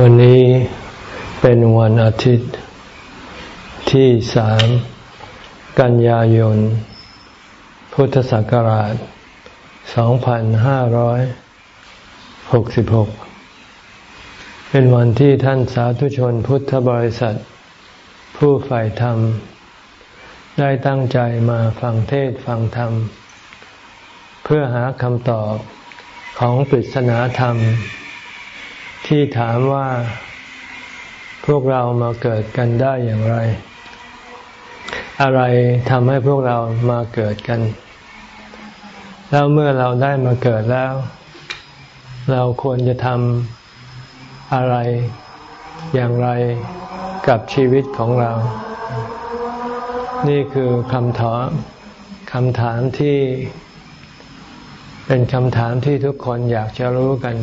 วันนี้เป็นวันอาทิตย์ที่สามกันยายน พุทธศักราช 2566 เป็นวันที่ท่านสาธุชนพุทธบริษัท ผู้ฝ่ายธรรม ได้ตั้งใจมาฟังเทศฟังธรรม เพื่อหาคำตอบของปริศนาธรรม ที่ถามว่าพวกเรามาเกิดกันได้อย่างไร อะไรทำให้พวกเรามาเกิดกัน แล้วเมื่อเราได้มาเกิดแล้ว เราควรจะทำอะไรอย่างไรกับชีวิตของเรา นี่คือคำถามคำถามที่ เป็นคำถามที่ทุกคนอยากจะรู้กัน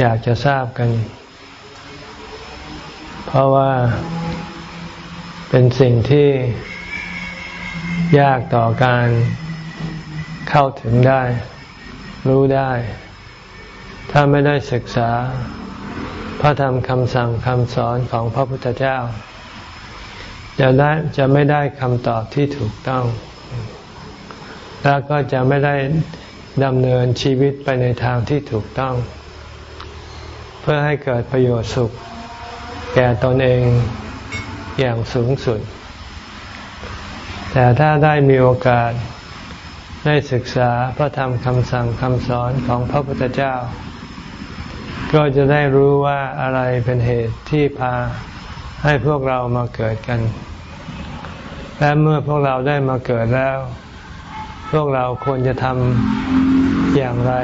อยากจะทราบกัน เพราะว่าเป็นสิ่งที่ยากต่อการเข้าถึงได้ รู้ได้ ถ้าไม่ได้ศึกษา พระธรรมคำสั่งคำสอนของพระพุทธเจ้า จะได้จะไม่ได้คำตอบที่ถูกต้อง แล้วก็จะไม่ได้ดำเนินชีวิตไปในทางที่ถูกต้อง เพื่อให้เกิดประโยชน์สุข แก่ตนเองอย่างสูงสุด แต่ถ้าได้มีโอกาสได้ศึกษาพระธรรมคำสั่งคำสอนของพระพุทธเจ้า ก็จะได้รู้ว่าอะไรเป็นเหตุที่พาให้พวกเรามาเกิดกัน และเมื่อพวกเราได้มาเกิดแล้ว พวกเราควรจะทำอย่างไร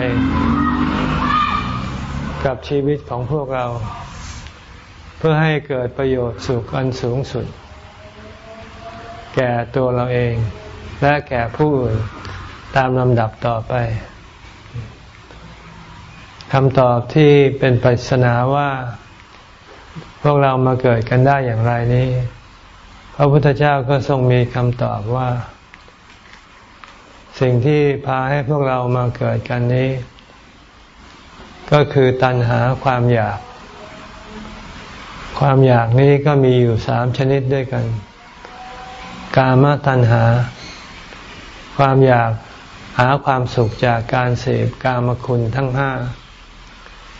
กับชีวิตของพวกเรา เพื่อให้เกิดประโยชน์สุขอันสูงสุด แก่ตัวเราเอง และแก่ผู้อื่นตามลำดับต่อไปคำตอบที่เป็นปริศนาว่า พวกเรามาเกิดกันได้อย่างไรนี้ พระพุทธเจ้าก็ทรงมีคำตอบว่า สิ่งที่พาให้พวกเรามาเกิดกันนี้ ก็คือตัณหาความอยาก ความอยากนี้ก็มีอยู่สามชนิดด้วยกัน กามตัณหา ความอยากหาความสุขจากการเสพกามคุณทั้งห้า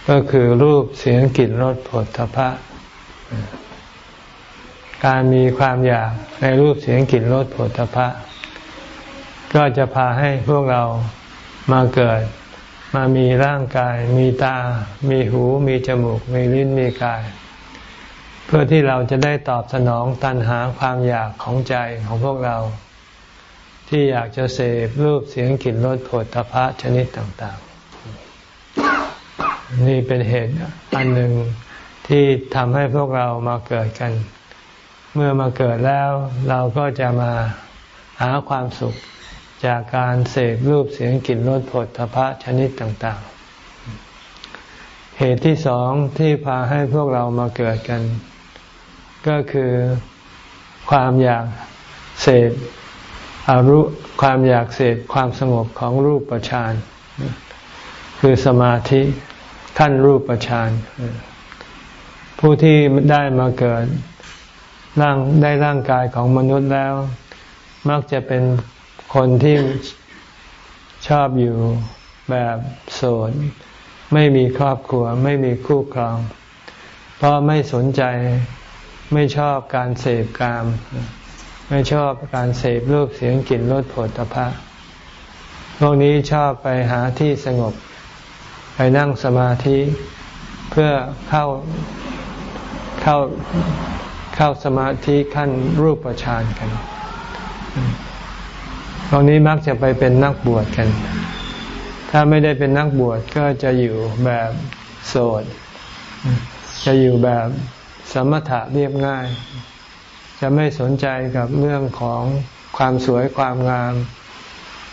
ก็คือรูปเสียงกลิ่นรสผลทพะ การมีความอยากในรูปเสียงกลิ่นรสผลทพะ ก็จะพาให้พวกเรามาเกิด มามีร่างกาย มีตา มีหู มีจมูก มีลิ้น มีกาย เพื่อที่เราจะได้ตอบสนองตันหาความอยากของใจของพวกเรา ที่อยากจะเสพรูปเสียงกลิ่นรสผลตภะชนิดต่างๆ นี่เป็นเหตุอันหนึ่งที่ทำให้พวกเรามาเกิดกัน เมื่อมาเกิดแล้วเราก็จะมาหาความสุข จากการเสพรูปเสียงกลิ่นรสผลทพะชนิดต่างๆ เหตุที่สองที่พาให้พวกเรามาเกิดกัน ก็คือความอยากเสพอารุความอยากเสพความสงบของรูปประชานคือสมาธิขั้นรูปประชานผู้ที่ได้มาเกิดร่างได้ร่างกายของมนุษย์แล้ว มักจะเป็น คนที่ชอบอยู่แบบโสดไม่มีครอบครัว ไม่มีคู่ครอง เพราะไม่สนใจไม่ชอบการเสพกาม ไม่ชอบการเสพรูปเสียงกลิ่นรสผลตภะพวกนี้ชอบไปหาที่สงบ ไปนั่งสมาธิเพื่อเข้าเข้าเข้าสมาธิขั้นรูปฌานกัน ตรงนี้มักจะไปเป็นนักบวชกัน ถ้าไม่ได้เป็นนักบวชก็จะอยู่แบบโสด จะอยู่แบบสมถะเรียบง่าย จะไม่สนใจกับเรื่องของความสวยความงาม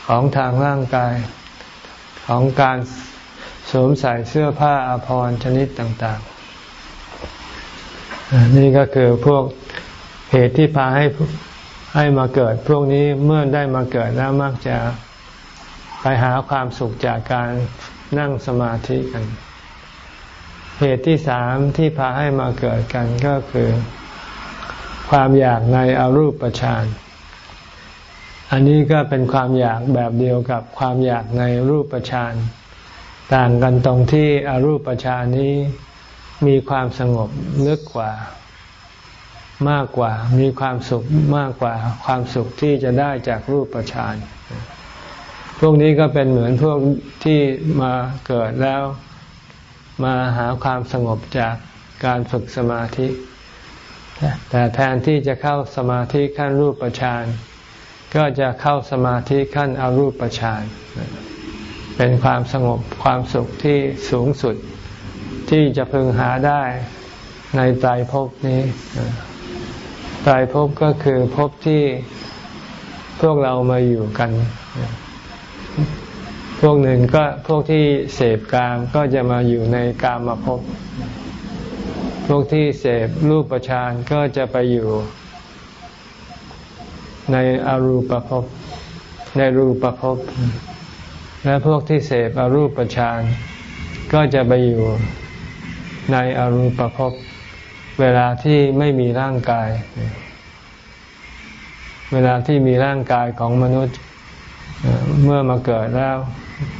ของทางร่างกาย ของการสวมใส่เสื้อผ้าอาภรณ์ชนิดต่างๆ นี่ก็คือพวกเหตุที่พาให้ ให้มาเกิดพวกนี้เมื่อได้มาเกิดแล้วมักจะไปหาความสุขจากการนั่งสมาธิกัน เหตุที่สามที่พาให้มาเกิดกันก็คือ ความอยากในอรูปฌานอันนี้ก็เป็นความอยากแบบเดียวกับความอยากในรูปฌานต่างกันตรงที่อรูปฌานนี้มีความสงบลึกกว่า มากกว่ามีความสุขมากกว่าความสุขที่จะได้จากรูปฌานพวกนี้ก็เป็นเหมือนพวกที่มาเกิดแล้ว มาหาความสงบจากการฝึกสมาธิ แต่แทนที่จะเข้าสมาธิขั้นรูปฌานก็จะเข้าสมาธิขั้นอรูปฌานเป็นความสงบความสุขที่สูงสุดที่จะพึงหาได้ในใจภพนี้ ตายภพก็คือภพที่พวกเรามาอยู่กัน พวกหนึ่งก็พวกที่เสพกามก็จะมาอยู่ในกามมาภพพวกที่เสพรูปฌานก็จะไปอยู่ ในอรูปภพในรูปภพและพวกที่เสพอรูปฌานก็จะไปอยู่ในอรูปภพ เวลาที่ไม่มีร่างกาย เวลาที่มีร่างกายของมนุษย์เมื่อมาเกิดแล้ว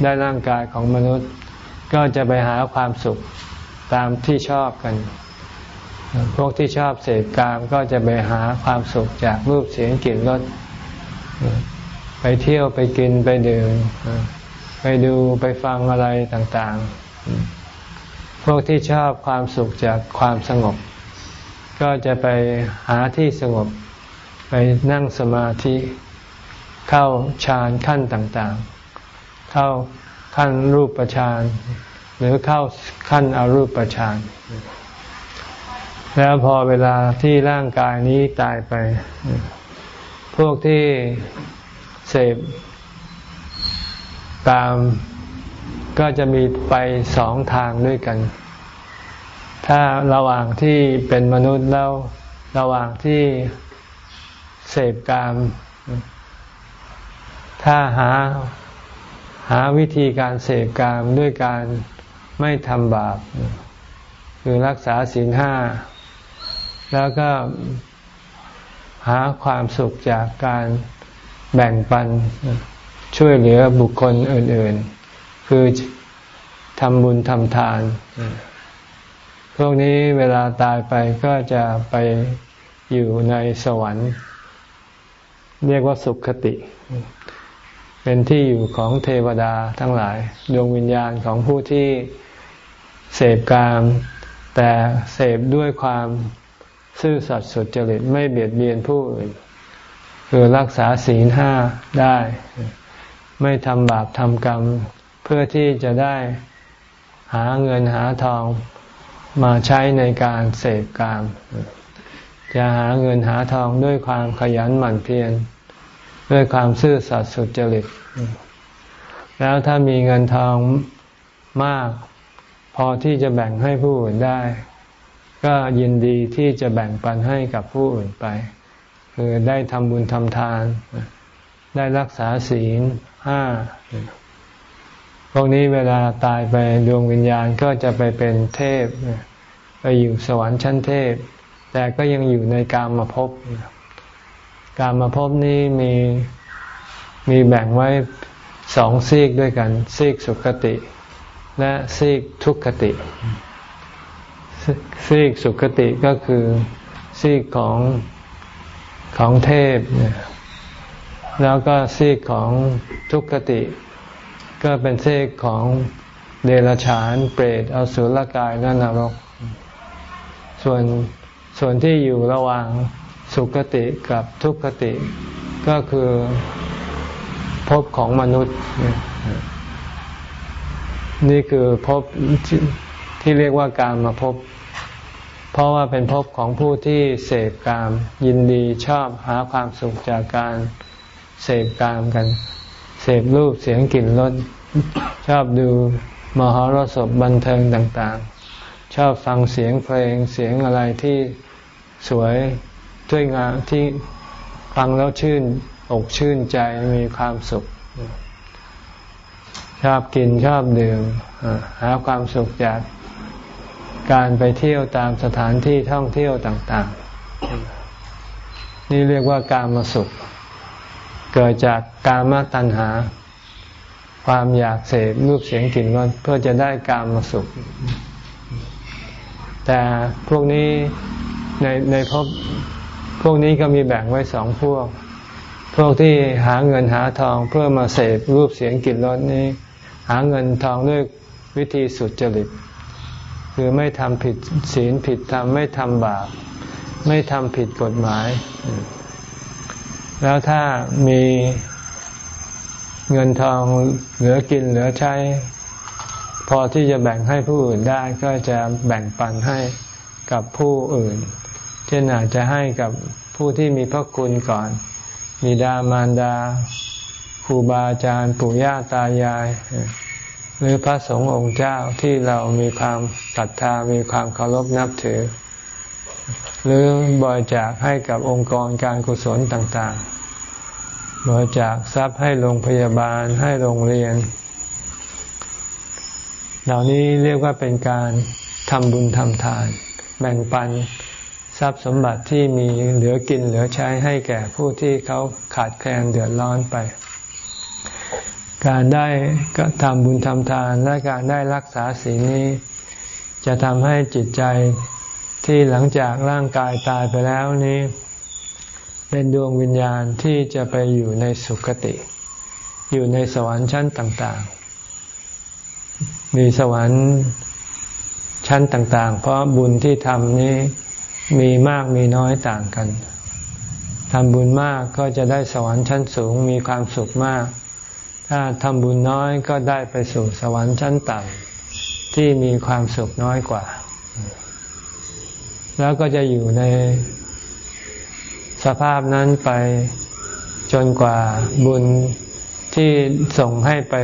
ได้ร่างกายของมนุษย์ ก็จะไปหาความสุขตามที่ชอบกัน พวกที่ชอบเสพกามก็จะไปหาความสุขจากรูปเสียงกลิ่นรสไปเที่ยวไปกินไปดื่มไปดูไปฟังอะไรต่างๆ พวกที่ชอบความสุขจากความสงบ ก็จะไปหาที่สงบไปนั่งสมาธิ เข้าฌานขั้นต่างๆ เข้าขั้นรูปฌานหรือเข้าขั้นอรูปฌานแล้วพอเวลาที่ร่างกายนี้ตายไป พวกที่เสพตามก็จะมีไปสองทางด้วยกัน ถ้าระหว่างที่เป็นมนุษย์แล้วระหว่างที่เสพกาม ถ้าหาหาวิธีการเสพกามด้วยการไม่ทำบาป คือรักษาศีลห้า แล้วก็หาความสุขจากการแบ่งปันช่วยเหลือบุคคลอื่น ๆ คือทำบุญทำทาน พวกนี้เวลาตายไปก็จะไปอยู่ในสวรรค์ เรียกว่าสุขคติ เป็นที่อยู่ของเทวดาทั้งหลาย ดวงวิญญาณของผู้ที่เสพกาม แต่เสพด้วยความซื่อสัตย์สุจริตไม่เบียดเบียนผู้อื่น คือรักษาศีลห้าได้ ไม่ทำบาปทำกรรม เพื่อที่จะได้หาเงินหาทอง มาใช้ในการเสพกาม จะหาเงินหาทองด้วยความขยันหมั่นเพียรด้วยความซื่อสัตย์สุจริต แล้วถ้ามีเงินทองมาก พอที่จะแบ่งให้ผู้อื่นได้ ก็ยินดีที่จะแบ่งปันให้กับผู้อื่นไป คือได้ทำบุญทำทาน ได้รักษาศีลห้าพวกนี้เวลาตายไปดวงวิญญาณก็จะไปเป็นเทพ ไปอยู่สวรรค์ชั้นเทพ แต่ก็ยังอยู่ในกามมาพบกามมาพบนี้มีมีแบ่งไว้สองซีกด้วยกัน ซีกสุขติ และซีกทุกขติ ซีกสุขติก็คือซีกของของเทพ แล้วก็ซีกของทุกขติ ก็เป็นเซกของเดรัจฉานเปรตอสุรกายและนรก ส่วนส่วนที่อยู่ระหว่างสุคติกับทุกขติ ก็คือภพของมนุษย์ นี่คือภพที่เรียกว่าการมาภพเพราะว่าเป็นภพของผู้ที่เสพกาม ยินดีชอบหาความสุขจากการเสพกามกัน เสพรูปเสียงกลิ่นรสชอบดูมหรสพบันเทิงต่างๆ ชอบฟังเสียงเพลงเสียงอะไรที่สวยด้วยงามที่ฟังแล้วชื่นอกชื่นใจมีความสุข ชอบกินชอบดื่มหาความสุขจากการไปเที่ยวตามสถานที่ท่องเที่ยวต่างๆ นี่เรียกว่าการมาสุข เกิดจากการมาตัณหา ความอยากเสพรูปเสียงกลิ่นรสเพื่อจะได้การมาสุข แต่พวกนี้ในในพบพวกนี้ก็มีแบ่งไว้สองพวก พวกที่หาเงินหาทองเพื่อมาเสพรูปเสียงกลิ่นรสนี้ หาเงินทองด้วยวิธีสุดจริตคือไม่ทำผิดศีลผิดธรรมไม่ทำบาปไม่ทำผิดกฎหมาย แล้วถ้ามีเงินทองเหลือกินเหลือใช้ พอที่จะแบ่งให้ผู้อื่นได้ก็จะแบ่งปันให้กับผู้อื่น เช่นอาจจะให้กับผู้ที่มีพระคุณก่อนมีดามารดาครูบาอาจารย์ปู่ย่าตายาย หรือพระสงฆ์องค์เจ้าที่เรามีความศรัทธามีความเคารพนับถือ หรือบริจาคให้กับองค์กรการกุศลต่างๆบริจาคทรัพย์ให้โรงพยาบาลให้โรงเรียน เหล่านี้เรียกว่าเป็นการทำบุญทำทาน แบ่งปันทรัพย์สมบัติที่มีเหลือกินเหลือใช้ให้แก่ผู้ที่เขาขาดแคลนเดือดร้อนไป การได้ก็ทำบุญทำทานและการได้รักษาศีลนี้ จะทำให้จิตใจที่หลังจากร่างกายตายไปแล้วนี้ เป็นดวงวิญญาณที่จะไปอยู่ในสุคติ อยู่ในสวรรค์ชั้นต่าง มีสวรรค์ชั้นต่าง ๆ เพราะบุญที่ทำนี้มีมากมีน้อยต่างกันทำบุญมากก็จะได้สวรรค์ชั้นสูงมีความสุขมาก ถ้าทำบุญน้อยก็ได้ไปสู่สวรรค์ชั้นต่ำที่มีความสุขน้อยกว่า แล้วก็จะอยู่ในสภาพนั้นไปจนกว่าบุญที่ส่งให้ไป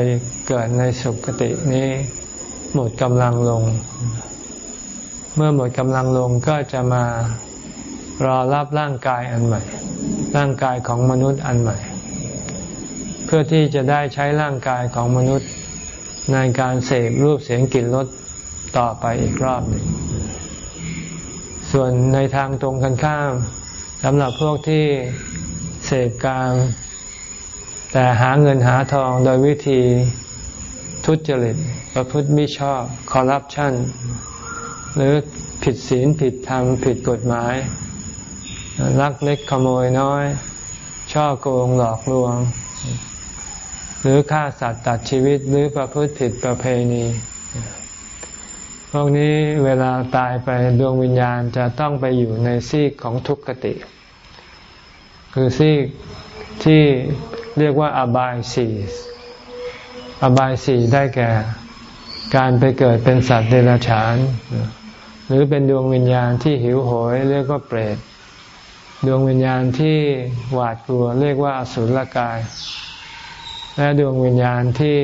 เกิดในสุคตินี้ หมดกำลังลง เมื่อหมดกำลังลงก็จะมารอรับร่างกายอันใหม่ ร่างกายของมนุษย์อันใหม่ เพื่อที่จะได้ใช้ร่างกายของมนุษย์ในการเสพรูปเสียงกลิ่นรสต่อไปอีกรอบหนึ่ง ส่วนในทางตรงกันข้ามสำหรับพวกที่เสพกามแต่หาเงินหาทองโดยวิธี ทุจริต ประพฤติมิชอบคอร์รัปชันหรือผิดศีลผิดธรรม ผิดกฎหมาย ลักเล็กขโมยน้อย ช่อโกงหลอกลวง หรือฆ่าสัตว์ตัดชีวิตหรือประพฤติผิดประเพณีพวกนี้เวลาตายไปดวงวิญญาณจะต้องไปอยู่ในซีกของทุกขติ คือซีกที่เรียกว่าอบายสี่ อบายสี่ได้แก่ การไปเกิดเป็นสัตว์เดรัจฉาน หรือเป็นดวงวิญญาณที่หิวโหยเรียกว่าเปรตดวงวิญญาณที่หวาดกลัวเรียกว่าอสุรกาย และดวงวิญญาณที่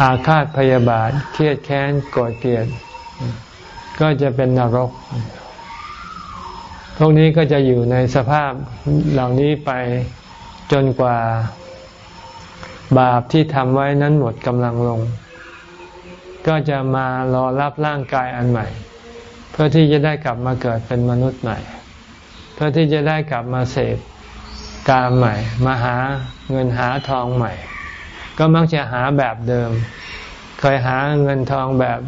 อาฆาตพยาบาท เครียดแค้นโกรธเกลียด ก็จะเป็นนรก พวกนี้ก็จะอยู่ในสภาพเหล่านี้ไปจนกว่า บาปที่ทำไว้นั้นหมดกำลังลง ก็จะมารอรับร่างกายอันใหม่ เพื่อที่จะได้กลับมาเกิดเป็นมนุษย์ใหม่ เพื่อที่จะได้กลับมาเสพกามใหม่ มาหาเงินหาทองใหม่ ก็มักจะหาแบบเดิม เคยหาเงินทองแบบ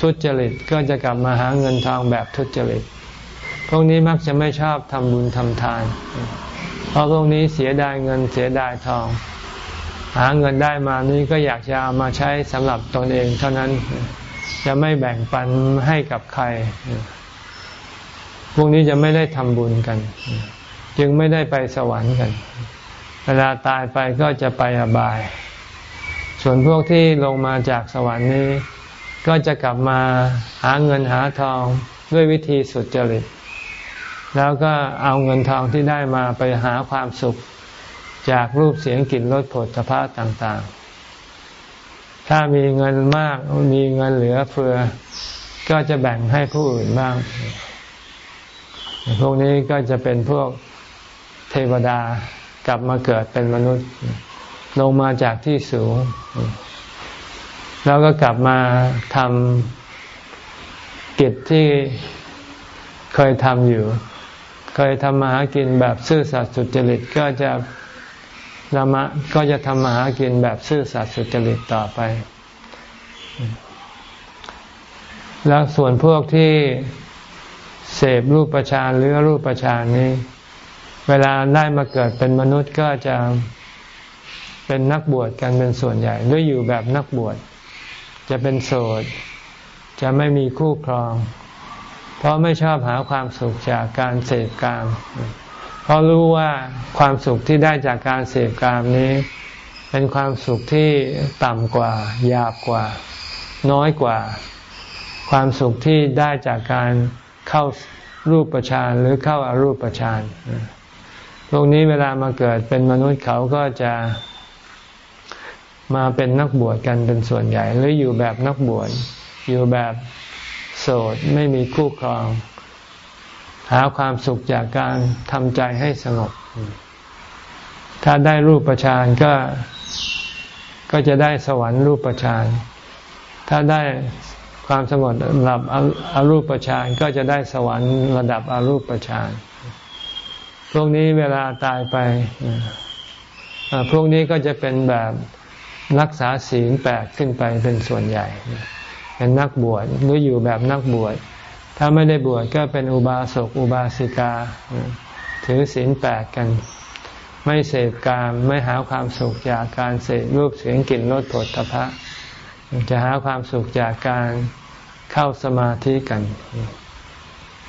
ทุจริตก็จะกลับมาหาเงินทองแบบทุจริต พวกนี้มักจะไม่ชอบทำบุญทำทาน เพราะพวกนี้เสียดายเงินเสียดายทอง หาเงินได้มานี้ก็อยากจะเอามาใช้สำหรับตนเองเท่านั้นจะไม่แบ่งปันให้กับใคร พวกนี้จะไม่ได้ทำบุญกัน จึงไม่ได้ไปสวรรค์กัน เวลาตายไปก็จะไปอบาย ส่วนพวกที่ลงมาจากสวรรค์นี้ ก็จะกลับมาหาเงินหาทองด้วยวิธีสุดจริต แล้วก็เอาเงินทองที่ได้มาไปหาความสุข จากรูปเสียงกลิ่นรสผลสภาต่างๆ ถ้ามีเงินมากมีเงินเหลือเฟือ ก็จะแบ่งให้ผู้อื่นบ้าง พวกนี้ก็จะเป็นพวกเทวดากลับมาเกิดเป็นมนุษย์ ลงมาจากที่สูง แล้วก็กลับมาทำกิจที่เคยทำอยู่ เคยทำมาหากินแบบซื่อสัตย์สุจริตก็จะ นามะก็จะทำมาหากินแบบซื่อสัตย์สุจริตต่อไป แล้วส่วนพวกที่เสพรูปประชานหรือรูปประชานนี้ เวลาได้มาเกิดเป็นมนุษย์ก็จะเป็นนักบวชกันเป็นส่วนใหญ่ด้วยอยู่แบบนักบวชจะเป็นโสด จะไม่มีคู่ครอง เพราะไม่ชอบหาความสุขจากการเสพกาม เพราะรู้ว่าความสุขที่ได้จากการเสพกามนี้ เป็นความสุขที่ต่ำกว่าหยาบกว่า น้อยกว่า ความสุขที่ได้จากการเข้ารูปฌานหรือเข้าอารูปฌานพวกนี้เวลามาเกิดเป็นมนุษย์เขาก็จะมาเป็นนักบวชกันเป็นส่วนใหญ่ หรืออยู่แบบนักบวชอยู่แบบโสดไม่มีคู่ครอง หาความสุขจากการทำใจให้สงบ ถ้าได้รูปฌานก็ก็จะได้สวรรค์รูปฌานถ้าได้ความสงบระดับอรูปฌานก็จะได้สวรรค์ระดับอรูปฌานพวกนี้เวลาตายไปพวกนี้ก็จะเป็นแบบรักษาศีลแปดขึ้นไปเป็นส่วนใหญ่ เป็นนักบวชหรืออยู่แบบนักบวช ถ้าไม่ได้บวชก็เป็นอุบาสกอุบาสิกา ถือศีลแปดกัน ไม่เสพกามไม่หาความสุขจากการเสพรูปเสียงกลิ่นรสผลตภะจะหาความสุขจากการเข้าสมาธิกัน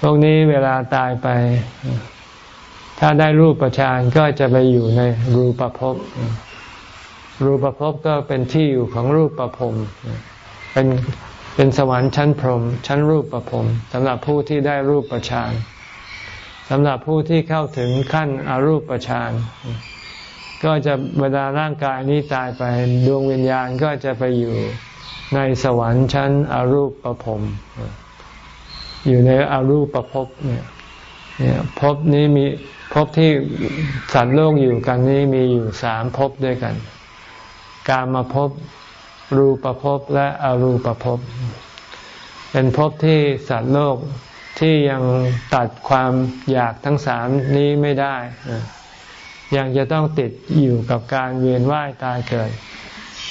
พวกนี้เวลาตายไป ถ้าได้รูปประชานก็จะไปอยู่ในรูปภพ รูปภพก็เป็นที่อยู่ของรูปประพรมเป็น เป็นสวรรค์ชั้นพรหมชั้นรูปประพรมสำหรับผู้ที่ได้รูปประชานสำหรับผู้ที่เข้าถึงขั้นอรูปประชานก็จะเวลาร่างกายนี้ตายไปดวงวิญญาณก็จะไปอยู่ในสวรรค์ชั้นอรูปประพรมอยู่ในอรูปประพบเนี่ยเนี่ยภพนี้มีภพที่สัตว์โลกอยู่กันนี้มีอยู่สามภพด้วยกัน การมาพบ รูปภพและอรูปภพ เป็นภพที่สัตว์โลกที่ยังตัดความอยากทั้งสามนี้ไม่ได้ ยังจะต้องติดอยู่กับการเวียนว่ายตายเกิด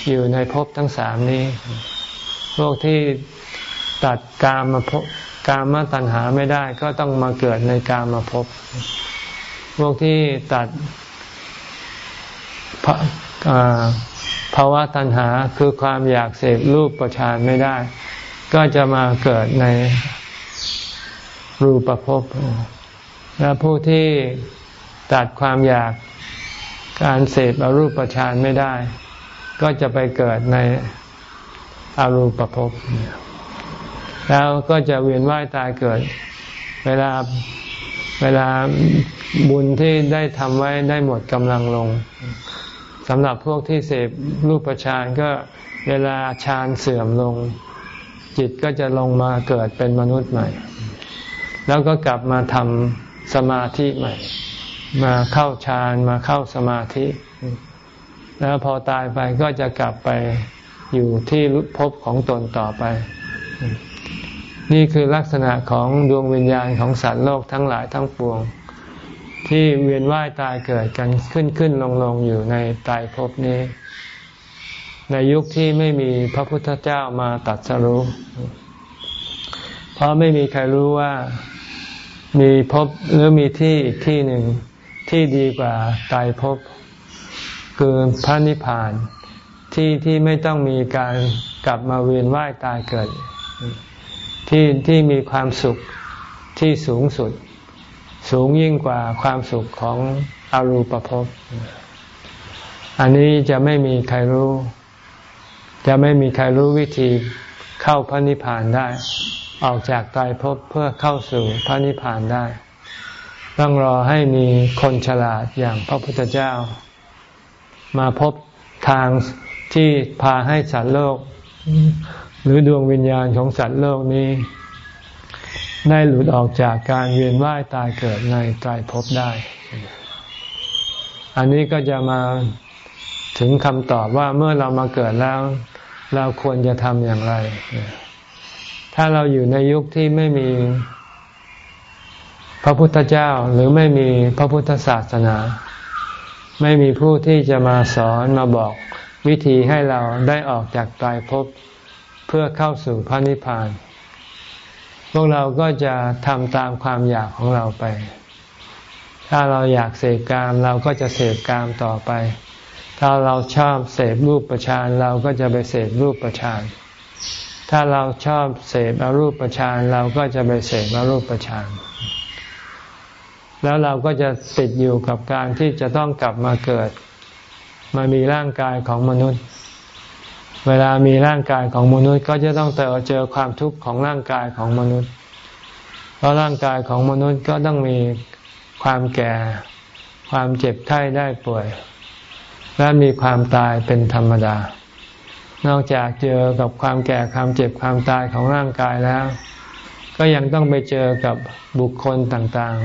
อยู่ในภพทั้งสามนี้ พวกที่ตัดกามมาพกามมาตัณหาไม่ได้ก็ต้องมาเกิดในกามมาพบ พวกที่ตัดาวะตัณหาคือความอยากเสพรูปประชานไม่ได้ ก็จะมาเกิดในรูปภพและผู้ที่ตัดความอยากการเสพอรูปฌานไม่ได้ ก็จะไปเกิดในอรูปภพแล้วก็จะเวียนว่ายตายเกิด เวลาเวลาบุญที่ได้ทำไว้ได้หมดกำลังลง สำหรับพวกที่เสพรูปฌานก็เวลาฌานเสื่อมลง จิตก็จะลงมาเกิดเป็นมนุษย์ใหม่ แล้วก็กลับมาทำสมาธิใหม่ มาเข้าฌานมาเข้าสมาธิ แล้วพอตายไปก็จะกลับไปอยู่ที่ภพของตนต่อไป นี่คือลักษณะของดวงวิญญาณของสัตว์โลกทั้งหลายทั้งปวง ที่เวียนว่ายตายเกิดกันขึ้นขึ้นลงลงอยู่ในตายภพนี้ ในยุคที่ไม่มีพระพุทธเจ้ามาตัดสรุปเพราะไม่มีใครรู้ว่ามีภพหรือมีที่อีกที่หนึ่งที่ดีกว่าตายภพคือพระนิพพานที่ที่ไม่ต้องมีการกลับมาเวียนว่ายตายเกิด ที่ที่มีความสุขที่สูงสุด สูงยิ่งกว่าความสุขของอรูปภพ อันนี้จะไม่มีใครรู้ จะไม่มีใครรู้วิธีเข้าพระนิพพานได้ ออกจากตายภพเพื่อเข้าสู่พระนิพพานได้ ต้องรอให้มีคนฉลาดอย่างพระพุทธเจ้า มาพบทางที่พาให้สัตว์โลก หรือดวงวิญญาณของสัตว์โลกนี้ ได้หลุดออกจากการเวียนว่ายตายเกิดในตายภพได้ อันนี้ก็จะมาถึงคำตอบว่าเมื่อเรามาเกิดแล้ว เราควรจะทำอย่างไร ถ้าเราอยู่ในยุคที่ไม่มีพระพุทธเจ้าหรือไม่มีพระพุทธศาสนา ไม่มีผู้ที่จะมาสอนมาบอกวิธีให้เราได้ออกจากตายภพเพื่อเข้าสู่พระนิพพาน พวกเราก็จะทำตามความอยากของเราไป ถ้าเราอยากเสพกามเราก็จะเสพกามต่อไป ถ้าเราชอบเสพรูปประชานเราก็จะไปเสพรูปประชานถ้าเราชอบเสพอรูปประชานเราก็จะไปเสพอรูปประชานแล้วเราก็จะติดอยู่กับการที่จะต้องกลับมาเกิด มามีร่างกายของมนุษย์ เวลามีร่างกายของมนุษย์ก็จะต้องเจอความทุกข์ของร่างกายของมนุษย์ เพราะร่างกายของมนุษย์ก็ต้องมีความแก่ ความเจ็บไข้ได้ป่วย และมีความตายเป็นธรรมดา นอกจากเจอกับความแก่ความเจ็บความตายของร่างกายแล้ว ก็ยังต้องไปเจอกับบุคคลต่าง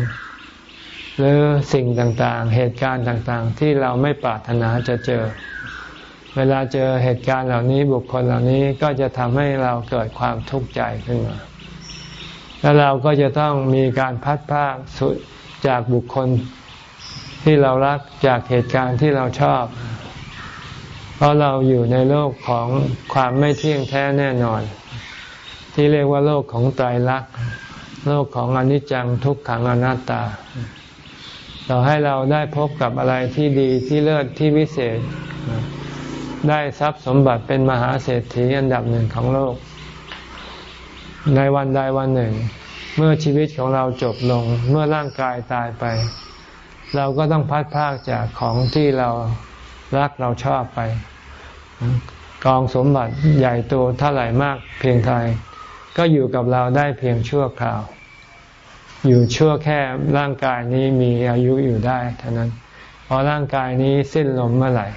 ๆ หรือสิ่งต่างๆ เหตุการณ์ต่างๆ ที่เราไม่ปรารถนาจะเจอ เวลาเจอเหตุการณ์เหล่านี้บุคคลเหล่านี้ก็จะทำให้เราเกิดความทุกข์ใจขึ้นมา แล้วเราก็จะต้องมีการพัดพากสุดจากบุคคลที่เรารักจากเหตุการณ์ที่เราชอบ เพราะเราอยู่ในโลกของความไม่เที่ยงแท้แน่นอน ที่เรียกว่าโลกของไตรลักษณ์โลกของอนิจจังทุกขังอนัตตาเราให้เราได้พบกับอะไรที่ดีที่เลิศที่วิเศษ ได้ทรัพย์สมบัติเป็นมหาเศรษฐีอันดับหนึ่งของโลก ในวันใดวันหนึ่ง เมื่อชีวิตของเราจบลงเมื่อร่างกายตายไป เราก็ต้องพัดพากจากของที่เรารักเราชอบไป กองสมบัติใหญ่โตเท่าไหร่มากเพียงไทยก็อยู่กับเราได้เพียงชั่วคราว อยู่ชั่วแค่ร่างกายนี้มีอายุอยู่ได้เท่านั้นพอร่างกายนี้สิ้นลมเมื่อไหร่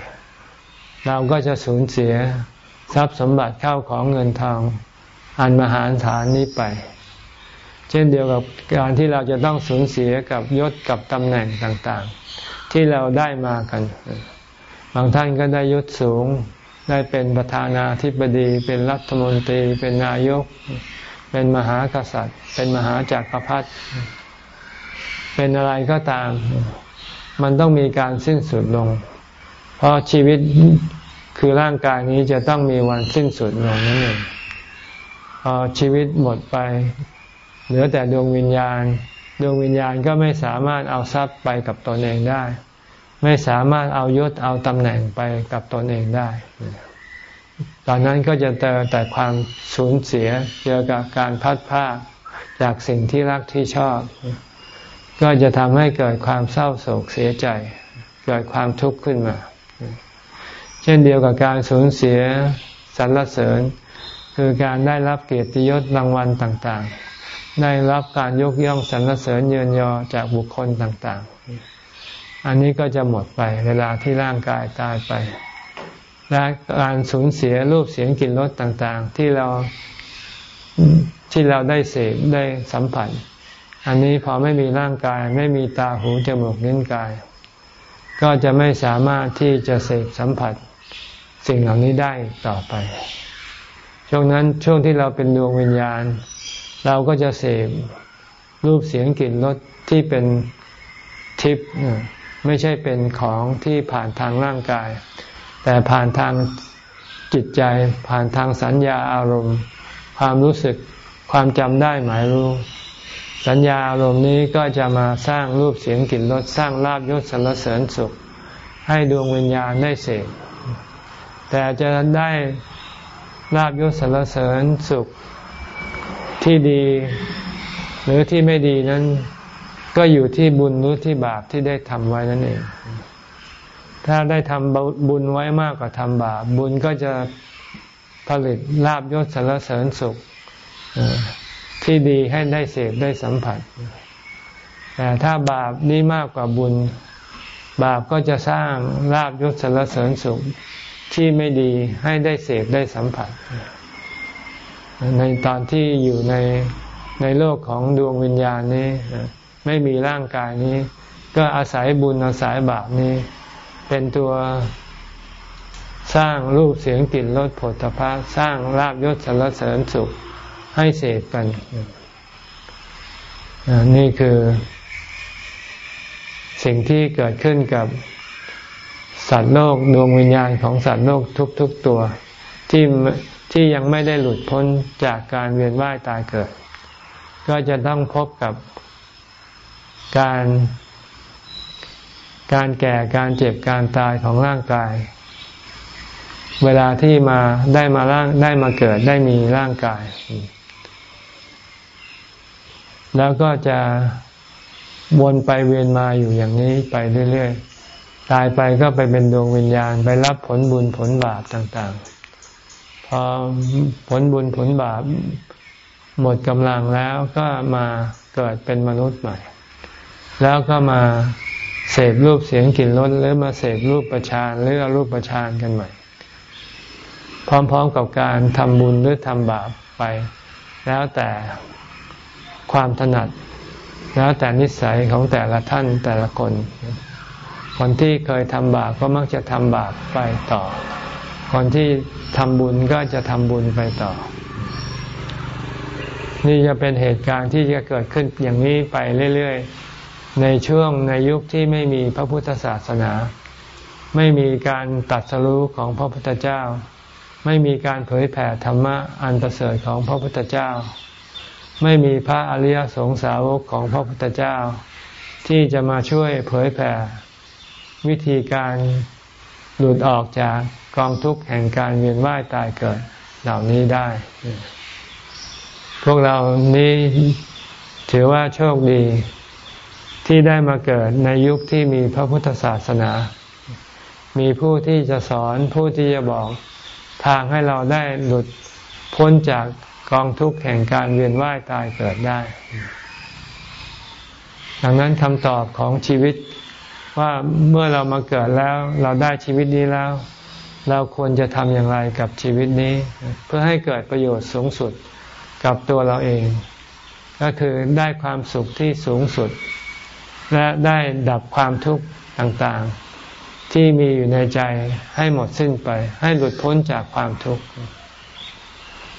เราก็จะสูญเสียทรัพย์สมบัติเข้าของเงินทองอันมหาศาลนี้ไป เช่นเดียวกับการที่เราจะต้องสูญเสียกับยศกับตำแหน่งต่างๆ ที่เราได้มากัน บางท่านก็ได้ยศสูงได้เป็นประธานาธิบดี เป็นรัฐมนตรี เป็นนายก เป็นมหากษัตริย์ เป็นมหาจากักรพรรดิเป็นอะไรก็ตาม มันต้องมีการสิ้นสุดลง เพราะชีวิต คือร่างกายนี้จะต้องมีวันสิ้นสุดลงนั่นเองพอชีวิตหมดไป เหลือแต่ดวงวิญญาณ ดวงวิญญาณก็ไม่สามารถเอาทรัพย์ไปกับตนเองได้ ไม่สามารถเอายศเอาตำแหน่งไปกับตนเองได้ ตอนนั้นก็จะเจอแต่ความสูญเสียเจอกับการพัดพาจากสิ่งที่รักที่ชอบ ก็จะทำให้เกิดความเศร้าโศกเสียใจ เกิดความทุกข์ขึ้นมา เช่นเดียวกับการสูญเสียสรรเสริญ คือการได้รับเกียรติยศรางวัลต่างๆ ได้รับการยกย่องสรรเสริญเยินยอจากบุคคลต่างๆ อันนี้ก็จะหมดไปเวลาที่ร่างกายตายไป และการสูญเสียรูปเสียงกลิ่นรสต่างๆ ที่เราที่เราได้เสพได้สัมผัส อันนี้พอไม่มีร่างกายไม่มีตาหูจมูกนิ้นกาย ก็จะไม่สามารถที่จะเสกสัมผัส สิ่งเหล่านี้ได้ต่อไป ช่วงนั้นช่วงที่เราเป็นดวงวิญญาณ เราก็จะเสพรูปเสียงกลิ่นรสที่เป็นทิพย์ไม่ใช่เป็นของที่ผ่านทางร่างกาย แต่ผ่านทางจิตใจ ผ่านทางสัญญาอารมณ์ ความรู้สึกความจำได้หมายรู้ สัญญาอารมณ์นี้ก็จะมาสร้างรูปเสียงกลิ่นรสสร้างลาบยศสรรเสริญสุข ให้ดวงวิญญาณได้เสก แต่จะได้ลาบยศสรรเสริญสุขที่ดี หรือที่ไม่ดีนั้น ก็อยู่ที่บุญหรือที่บาปที่ได้ทำไว้นั่นเอง ถ้าได้ทำบุญไว้มากกว่าทำบาป บุญก็จะผลิตลาบยศสรรเสริญสุขที่ดีให้ได้เสพได้สัมผัส แต่ถ้าบาปนี้มากกว่าบุญ บาปก็จะสร้างลาบยศสรรเสริญสุข ที่ไม่ดีให้ได้เสพได้สัมผัส ในตอนที่อยู่ในในโลกของดวงวิญญาณนี้ ไม่มีร่างกายนี้ ก็อาศัยบุญอาศัยบาปนี้ เป็นตัวสร้างรูปเสียงกลิ่นรสผลตภะสร้างลาบยศสรรเสริญสุขให้เสพกัน นี่คือสิ่งที่เกิดขึ้นกับ สัตว์โลกดวงวิญญาณของสัตว์โลกทุกๆตัว ที่ที่ยังไม่ได้หลุดพ้นจากการเวียนว่ายตายเกิด ก็จะต้องพบกับการการแก่การเจ็บการตายของร่างกาย เวลาที่มาได้มาร่างได้มาเกิดได้มีร่างกาย แล้วก็จะวนไปเวียนมาอยู่อย่างนี้ไปเรื่อย ๆ ตายไปก็ไปเป็นดวงวิญญาณไปรับผลบุญผลบาปต่างๆ พอผลบุญผลบาปหมดกำลังแล้วก็มาเกิดเป็นมนุษย์ใหม่ แล้วก็มาเสพรูปเสียงกลิ่นรสหรือมาเสพรูปประชานหรือรูปประชานกันใหม่ พร้อมๆกับการทำบุญหรือทำบาปไป แล้วแต่ความถนัด แล้วแต่นิสัยของแต่ละท่านแต่ละคน คนที่เคยทำบาปก็มักจะทำบาปไปต่อ คนที่ทำบุญก็จะทำบุญไปต่อ นี่จะเป็นเหตุการณ์ที่จะเกิดขึ้นอย่างนี้ไปเรื่อยๆ ในช่วงในยุคที่ไม่มีพระพุทธศาสนา ไม่มีการตัดสรู้ของพระพุทธเจ้า ไม่มีการเผยแผ่ธรรมะอันประเสริฐของพระพุทธเจ้า ไม่มีพระอริยสงสาวกของพระพุทธเจ้า ที่จะมาช่วยเผยแผ่ วิธีการหลุดออกจากกองทุกข์แห่งการเวียนว่ายตายเกิดเหล่านี้ได้ พวกเรานี้ถือว่าโชคดีที่ได้มาเกิดในยุคที่มีพระพุทธศาสนา มีผู้ที่จะสอนผู้ที่จะบอกทางให้เราได้หลุดพ้นจากกองทุกข์แห่งการเวียนว่ายตายเกิดได้ ดังนั้นคำตอบของชีวิต ว่าเมื่อเรามาเกิดแล้วเราได้ชีวิตนี้แล้ว เราควรจะทำอย่างไรกับชีวิตนี้ เพื่อให้เกิดประโยชน์สูงสุดกับตัวเราเอง ก็คือได้ความสุขที่สูงสุด และได้ดับความทุกข์ต่างๆ ที่มีอยู่ในใจให้หมดสิ้นไป ให้หลุดพ้นจากความทุกข์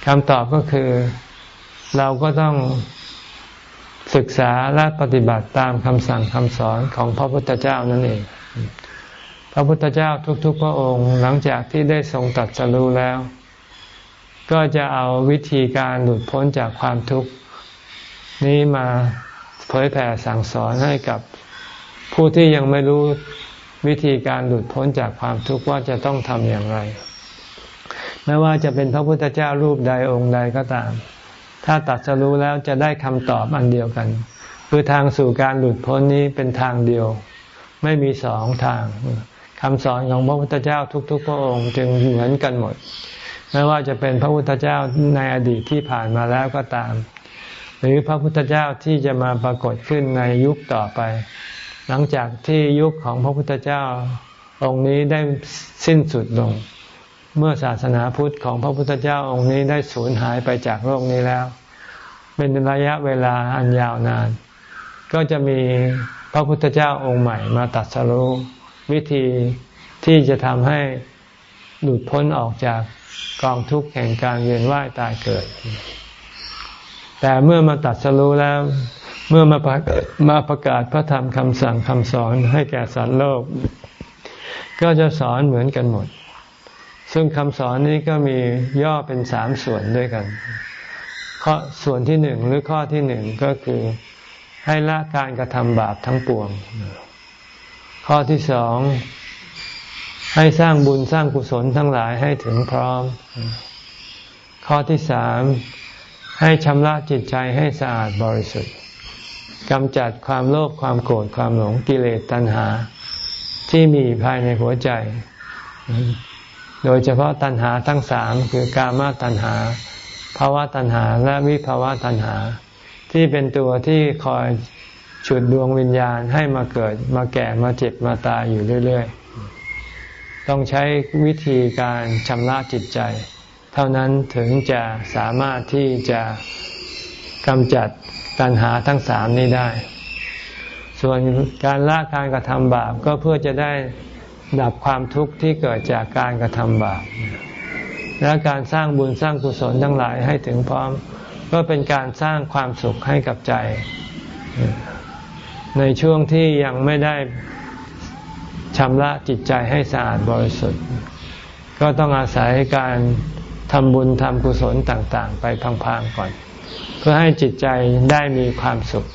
คำตอบก็คือเราก็ต้อง ศึกษาและปฏิบัติตามคำสั่งคำสอนของพระพุทธเจ้านั่นเอง พระพุทธเจ้าทุกๆ พระองค์หลังจากที่ได้ทรงตัดสรู้แล้ว ก็จะเอาวิธีการหลุดพ้นจากความทุกข์นี้มาเผยแผ่สั่งสอนให้กับผู้ที่ยังไม่รู้วิธีการหลุดพ้นจากความทุกข์ว่าจะต้องทำอย่างไร ไม่ว่าจะเป็นพระพุทธเจ้ารูปใดองค์ใดก็ตาม ถ้าตัดสรู้แล้วจะได้คำตอบอันเดียวกัน คือทางสู่การหลุดพ้นนี้เป็นทางเดียว ไม่มีสองทางคำสอนของพระพุทธเจ้าทุก ๆ พระองค์จึงเหมือนกันหมด ไม่ว่าจะเป็นพระพุทธเจ้าในอดีตที่ผ่านมาแล้วก็ตาม หรือพระพุทธเจ้าที่จะมาปรากฏขึ้นในยุคต่อไป หลังจากที่ยุคของพระพุทธเจ้าองค์นี้ได้สิ้นสุดลง เมื่อศาสนาพุทธของพระพุทธเจ้าองค์นี้ได้สูญหายไปจากโลกนี้แล้ว เป็นระยะเวลาอันยาวนาน ก็จะมีพระพุทธเจ้าองค์ใหม่มาตัดสรุวิธีที่จะทำให้หลุดพ้นออกจากกองทุกข์แห่งการเวียนว่ายตายเกิด แต่เมื่อมาตัดสรู้แล้ว เมื่อมามาประกาศพระธรรมคำสั่งคำสอนให้แก่สัตว์โลก ก็จะสอนเหมือนกันหมด ซึ่งคำสอนนี้ก็มีย่อเป็นสามส่วนด้วยกัน ข้อส่วนที่หนึ่งหรือข้อที่หนึ่งก็คือให้ละการกระทำบาปทั้งปวง ข้อที่สองให้สร้างบุญสร้างกุศลทั้งหลายให้ถึงพร้อม ข้อที่สามให้ชำระจิตใจให้สะอาดบริสุทธิ์กำจัดความโลภความโกรธความหลงกิเลสตัณหา ที่มีภายในหัวใจ โดยเฉพาะตัณหาทั้งสามคือกามาตัณหาภาวะตัณหาและวิภาวะตัณหา ที่เป็นตัวที่คอยฉุดดวงวิญญาณให้มาเกิดมาแก่มาเจ็บมาตายอยู่เรื่อย ๆ ต้องใช้วิธีการชำระจิตใจ เท่านั้นถึงจะสามารถที่จะกำจัดตัณหาทั้งสามนี้ได้ ส่วนการละการกระทำบาปก็เพื่อจะได้ ดับความทุกข์ที่เกิดจากการกระทำบาปและการสร้างบุญสร้างกุศลทั้งหลายให้ถึงพร้อม ก็เป็นการสร้างความสุขให้กับใจ ในช่วงที่ยังไม่ได้ชำระจิตใจให้สะอาดบริสุทธิ์ ก็ต้องอาศัยการทำบุญทำกุศลต่างๆ ไปพังๆก่อน เพื่อให้จิตใจได้มีความสุข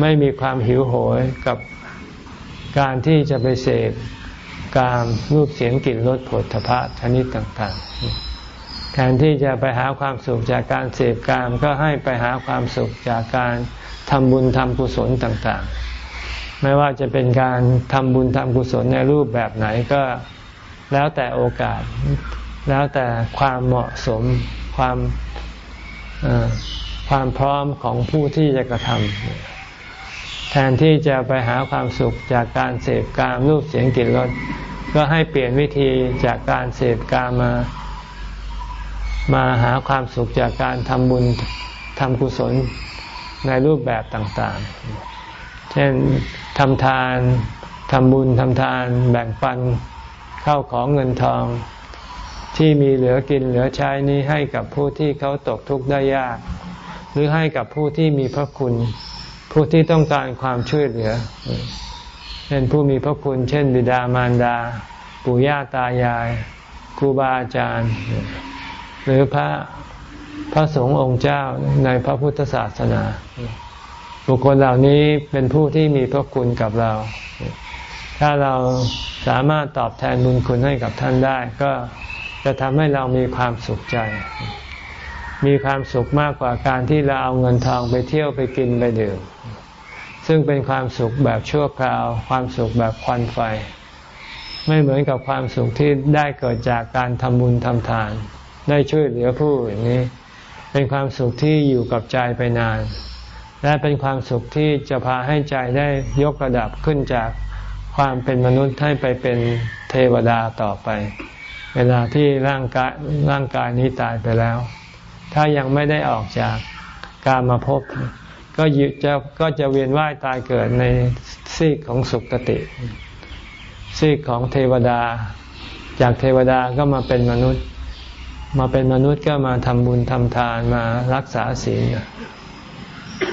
ไม่มีความหิวโหยกับการที่จะไปเสพ กามรูปเสียงกลิ่นรสผลทพะชนิดต่างๆ แทนที่จะไปหาความสุขจากการเสพกามก็ให้ไปหาความสุขจากการทำบุญทำกุศลต่างๆ ไม่ว่าจะเป็นการทำบุญทำกุศลในรูปแบบไหนก็แล้วแต่โอกาส แล้วแต่ความเหมาะสมความความพร้อมของผู้ที่จะกระทำ แทนที่จะไปหาความสุขจากการเสพกามรูปเสียงกลิ่นรสก็ให้เปลี่ยนวิธีจากการเสพกามมา มาหาความสุขจากการทำบุญทำกุศลในรูปแบบต่างๆ เช่นทำทานทำบุญทำทานแบ่งปันเข้าของเงินทอง ที่มีเหลือกินเหลือใช้นี้ให้กับผู้ที่เขาตกทุกข์ได้ยาก หรือให้กับผู้ที่มีพระคุณ ผู้ที่ต้องการความช่วยเหลือเป็นผู้มีพระคุณ เช่น บิดามารดา ปู่ย่าตายายครูบาอาจารย์ หรือพระพระสงฆ์องค์เจ้าในพระพุทธศาสนา บุคคลเหล่านี้เป็นผู้ที่มีพระคุณกับเรา ถ้าเราสามารถตอบแทนบุญคุณให้กับท่านได้ ก็จะทำให้เรามีความสุขใจ มีความสุขมากกว่าการที่เราเอาเงินทองไปเที่ยวไปกินไปดื่ม ซึ่งเป็นความสุขแบบชั่วคราว ความสุขแบบควันไฟ ไม่เหมือนกับความสุขที่ได้เกิดจากการทำบุญทำทาน ได้ช่วยเหลือผู้อื่นนี้ เป็นความสุขที่อยู่กับใจไปนาน และเป็นความสุขที่จะพาให้ใจได้ยกระดับขึ้นจากความเป็นมนุษย์ให้ไปเป็นเทวดาต่อไป เวลาที่ร่างกายร่างกายนี้ตายไปแล้ว ถ้ายังไม่ได้ออกจากการมาพบ ก็จะก็จะเวียนว่ายตายเกิดในซีกของสุคติ ซีกของเทวดา จากเทวดาก็มาเป็นมนุษย์ มาเป็นมนุษย์ก็มาทำบุญทำทานมารักษาศีล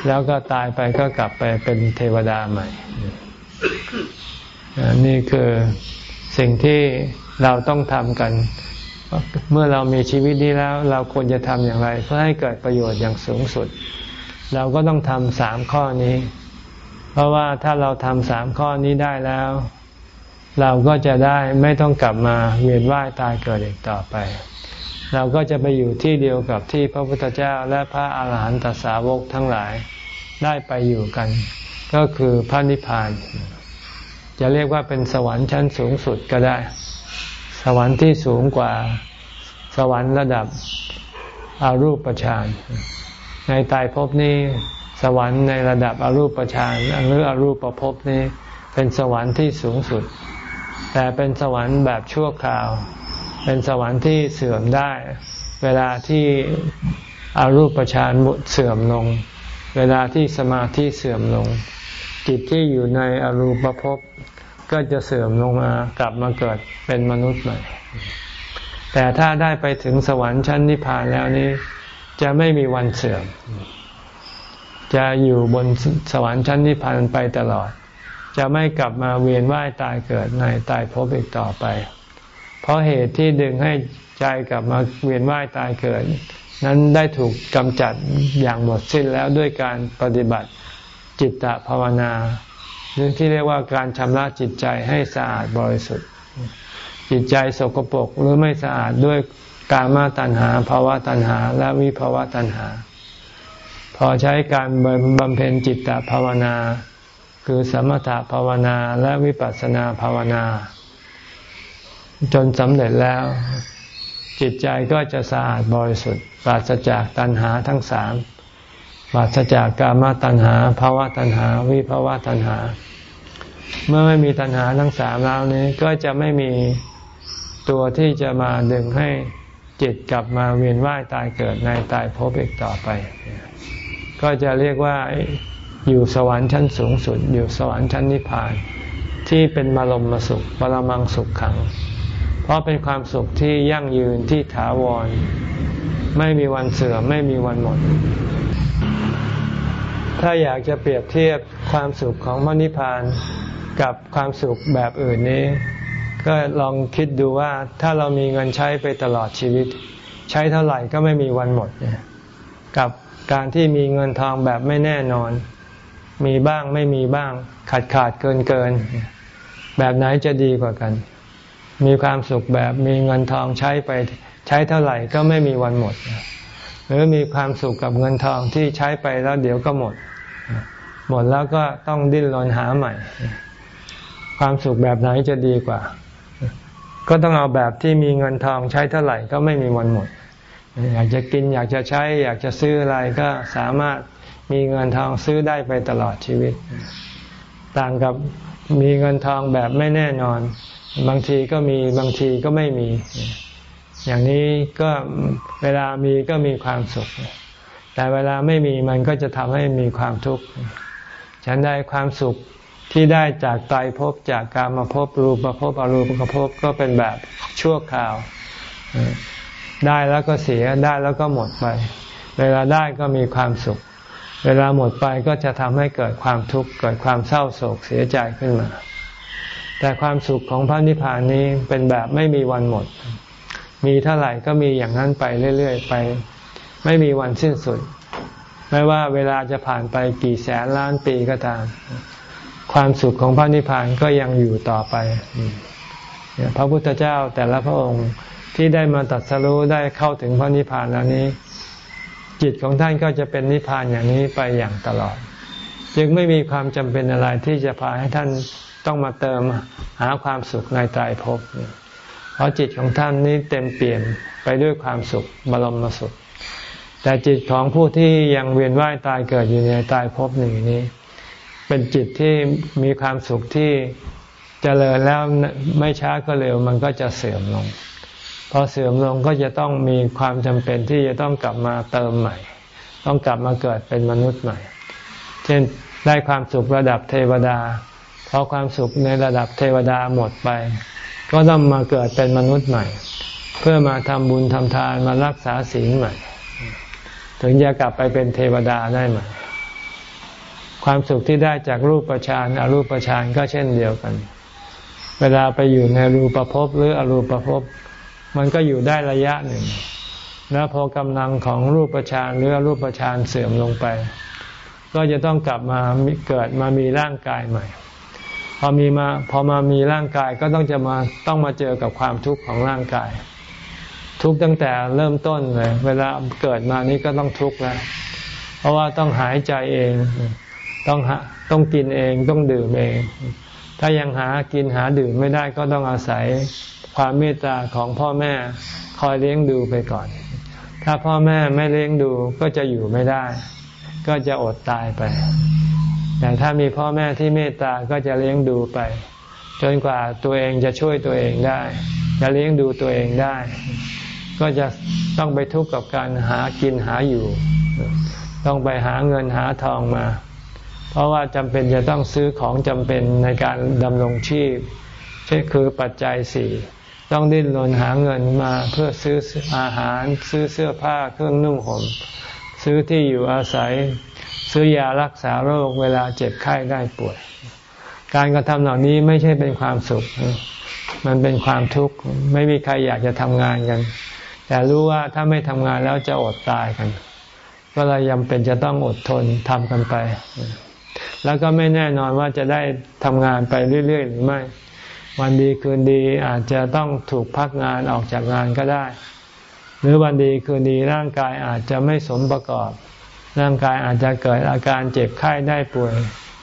แล้วก็ตายไปก็กลับไปเป็นเทวดาใหม่ นี่คือสิ่งที่เราต้องทำกัน เมื่อเรามีชีวิตนี้แล้ว เราควรจะทำอย่างไร เพื่อให้เกิดประโยชน์อย่างสูงสุด เราก็ต้องทำสามข้อนี้ เพราะว่าถ้าเราทำสามข้อนี้ได้แล้ว เราก็จะได้ไม่ต้องกลับมาเวียนว่ายตายเกิดอีกต่อไป เราก็จะไปอยู่ที่เดียวกับที่พระพุทธเจ้าและพระอาหารหันตสาวกทั้งหลายได้ไปอยู่กัน ก็คือพระนิพพาน จะเรียกว่าเป็นสวรรค์ชั้นสูงสุดก็ได้ สวรรค์ที่สูงกว่าสวรรค์ระดับอารูปฌาน ในตายภพนี้สวรรค์ในระดับอรูปฌานหรืออรูปภพนี้เป็นสวรรค์ที่สูงสุด แต่เป็นสวรรค์แบบชั่วคราว เป็นสวรรค์ที่เสื่อมได้ เวลาที่อารูปฌานเสื่อมลง เวลาที่สมาธิเสื่อมลง จิตที่อยู่ในอรูปภพก็จะเสื่อมลงมากลับมาเกิดเป็นมนุษย์ใหม่ แต่ถ้าได้ไปถึงสวรรค์ชั้นนิพพานแล้วนี้ จะไม่มีวันเสื่อม จะอยู่บนสวรรค์ชั้นนิพพานไปตลอด จะไม่กลับมาเวียนว่ายตายเกิดในตายภพอีกต่อไป เพราะเหตุที่ดึงให้ใจกลับมาเวียนว่ายตายเกิด นั้นได้ถูกกำจัดอย่างหมดสิ้นแล้วด้วยการปฏิบัติจิตตภาวนาหรือที่เรียกว่าการชำระจิตใจให้สะอาดบริสุทธิ์ จิตใจสกปรกหรือไม่สะอาดด้วย กามาตัณหาภาวะตัณหา และวิภาวะตัณหา พอใช้การบำเพ็ญจิตตภาวนา คือสมถภาวนาและวิปัสสนาภาวนา จนสำเร็จแล้ว จิตใจก็จะสะอาดบริสุทธิ์ปราศจากตัณหาทั้งสามปราศจากกามาตัณหาภาวะตัณหา วิภาวะตัณหา เมื่อไม่มีตัณหาทั้งสามแล้วนี้ก็จะไม่มีตัวที่จะมาดึงให้ จิตกลับมาเวียนว่ายตายเกิดในตายภพอีกต่อไป ก็จะเรียกว่าอยู่สวรรค์ชั้นสูงสุด อยู่สวรรค์ชั้นนิพพาน ที่เป็นมารมสุขปรมังสุขขัง เพราะเป็นความสุขที่ยั่งยืนที่ถาวร ไม่มีวันเสื่อมไม่มีวันหมด ถ้าอยากจะเปรียบเทียบความสุขของมรรนิพานกับความสุขแบบอื่นนี้ ก็ลองคิดดูว่าถ้าเรามีเงินใช้ไปตลอดชีวิต ใช้เท่าไหร่ก็ไม่มีวันหมดกับการที่มีเงินทองแบบไม่แน่นอน มีบ้างไม่มีบ้าง ขาดขาดเกินเกิน แบบไหนจะดีกว่ากัน มีความสุขแบบมีเงินทองใช้ไปใช้เท่าไหร่ก็ไม่มีวันหมด หรือมีความสุขกับเงินทองที่ใช้ไปแล้วเดี๋ยวก็หมด หมดแล้วก็ต้องดิ้นรนหาใหม่ ความสุขแบบไหนจะดีกว่า ก็ต้องเอาแบบที่มีเงินทองใช้เท่าไหร่ก็ไม่มีวันหมด อยากจะกินอยากจะใช้ อยากจะซื้ออะไรก็สามารถมีเงินทองซื้อได้ไปตลอดชีวิต ต่างกับมีเงินทองแบบไม่แน่นอน บางทีก็มีบางทีก็ไม่มี อย่างนี้ก็เวลามีก็มีความสุข แต่เวลาไม่มีมันก็จะทำให้มีความทุกข์ฉันได้ความสุข ที่ได้จากไตรภพจากการมาพบรูปภพอรูปภพก็เป็นแบบชั่วคราว ได้แล้วก็เสียได้แล้วก็หมดไป เวลาได้ก็มีความสุข เวลาหมดไปก็จะทำให้เกิดความทุกข์เกิดความเศร้าโศกเสียใจขึ้นมา แต่ความสุขของพระนิพพานนี้เป็นแบบไม่มีวันหมด มีเท่าไหร่ก็มีอย่างนั้นไปเรื่อยๆไป ไม่มีวันสิ้นสุด ไม่ว่าเวลาจะผ่านไปกี่แสนล้านปีก็ตาม ความสุขของพระนิพพานก็ยังอยู่ต่อไป พระพุทธเจ้าแต่ละพระองค์ที่ได้มาตัดสรู้ได้เข้าถึงพระนิพพานแล้วนี้ จิตของท่านก็จะเป็นนิพพานอย่างนี้ไปอย่างตลอด จึงไม่มีความจำเป็นอะไรที่จะพาให้ท่านต้องมาเติมหาความสุขในตายภพเพราะจิตของท่านนี้เต็มเปลี่ยนไปด้วยความสุขบรมสุข แต่จิตของผู้ที่ยังเวียนว่ายตายเกิดอยู่ในตายภพหนึ่งนี้ เป็นจิตที่มีความสุขที่จเจริญแล้วไม่ช้าก็เร็วมันก็จะเสื่อมลง พอเสื่อมลงก็จะต้องมีความจำเป็นที่จะต้องกลับมาเติมใหม่ ต้องกลับมาเกิดเป็นมนุษย์ใหม่ เช่นได้ความสุขระดับเทวดาพอความสุขในระดับเทวดาหมดไป ก็ต้องมาเกิดเป็นมนุษย์ใหม่ เพื่อมาทำบุญทำทานมารักษาศีลใหม่ ถึงจะกลับไปเป็นเทวดาได้ใหม่ ความสุขที่ได้จากรูปฌานอรูปฌานก็เช่นเดียวกัน เวลาไปอยู่ในรูปภพหรืออรูปภพมันก็อยู่ได้ระยะหนึ่ง แล้วพอกำลังของรูปฌานหรืออรูปฌานเสื่อมลงไป ก็จะต้องกลับมาเกิดมามีร่างกายใหม่ พอมีมาพอมามีร่างกายก็ต้องจะมาต้องมาเจอกับความทุกข์ของร่างกาย ทุกตั้งแต่เริ่มต้นเลย เวลาเกิดมานี้ก็ต้องทุกข์แล้วเพราะว่าต้องหายใจเอง ต้องหาต้องกินเองต้องดื่มเอง ถ้ายังหากินหาดื่มไม่ได้ก็ต้องอาศัยความเมตตาของพ่อแม่คอยเลี้ยงดูไปก่อน ถ้าพ่อแม่ไม่เลี้ยงดูก็จะอยู่ไม่ได้ ก็จะอดตายไป แต่ถ้ามีพ่อแม่ที่เมตตาก็จะเลี้ยงดูไป จนกว่าตัวเองจะช่วยตัวเองได้ จะเลี้ยงดูตัวเองได้ ก็จะต้องไปทุกข์กับการหากินหาอยู่ ต้องไปหาเงินหาทองมา เพราะว่าจำเป็นจะต้องซื้อของจำเป็นในการดำรงชีพช่คือปัจจัยสี่ต้องดิ้นรนหาเงินมาเพื่อซื้ออาหาร ซื้อเสื้อผ้าเครื่องนุ่งห่มซื้อที่อยู่อาศัย ซื้อยารักษาโรคเวลาเจ็บไข้ได้ป่วย การกระทำเหล่านี้ไม่ใช่เป็นความสุข มันเป็นความทุกข์ไม่มีใครอยากจะทำงานกัน แต่รู้ว่าถ้าไม่ทำงานแล้วจะอดตายกัน ก็เลยยำเป็นจะต้องอดทนทำกันไป แล้วก็ไม่แน่นอนว่าจะได้ทำงานไปเรื่อย ๆ หรือไม่ วันดีคืนดีอาจจะต้องถูกพักงานออกจากงานก็ได้ หรือวันดีคืนดีร่างกายอาจจะไม่สมประกอบ ร่างกายอาจจะเกิดอาการเจ็บไข้ได้ป่วย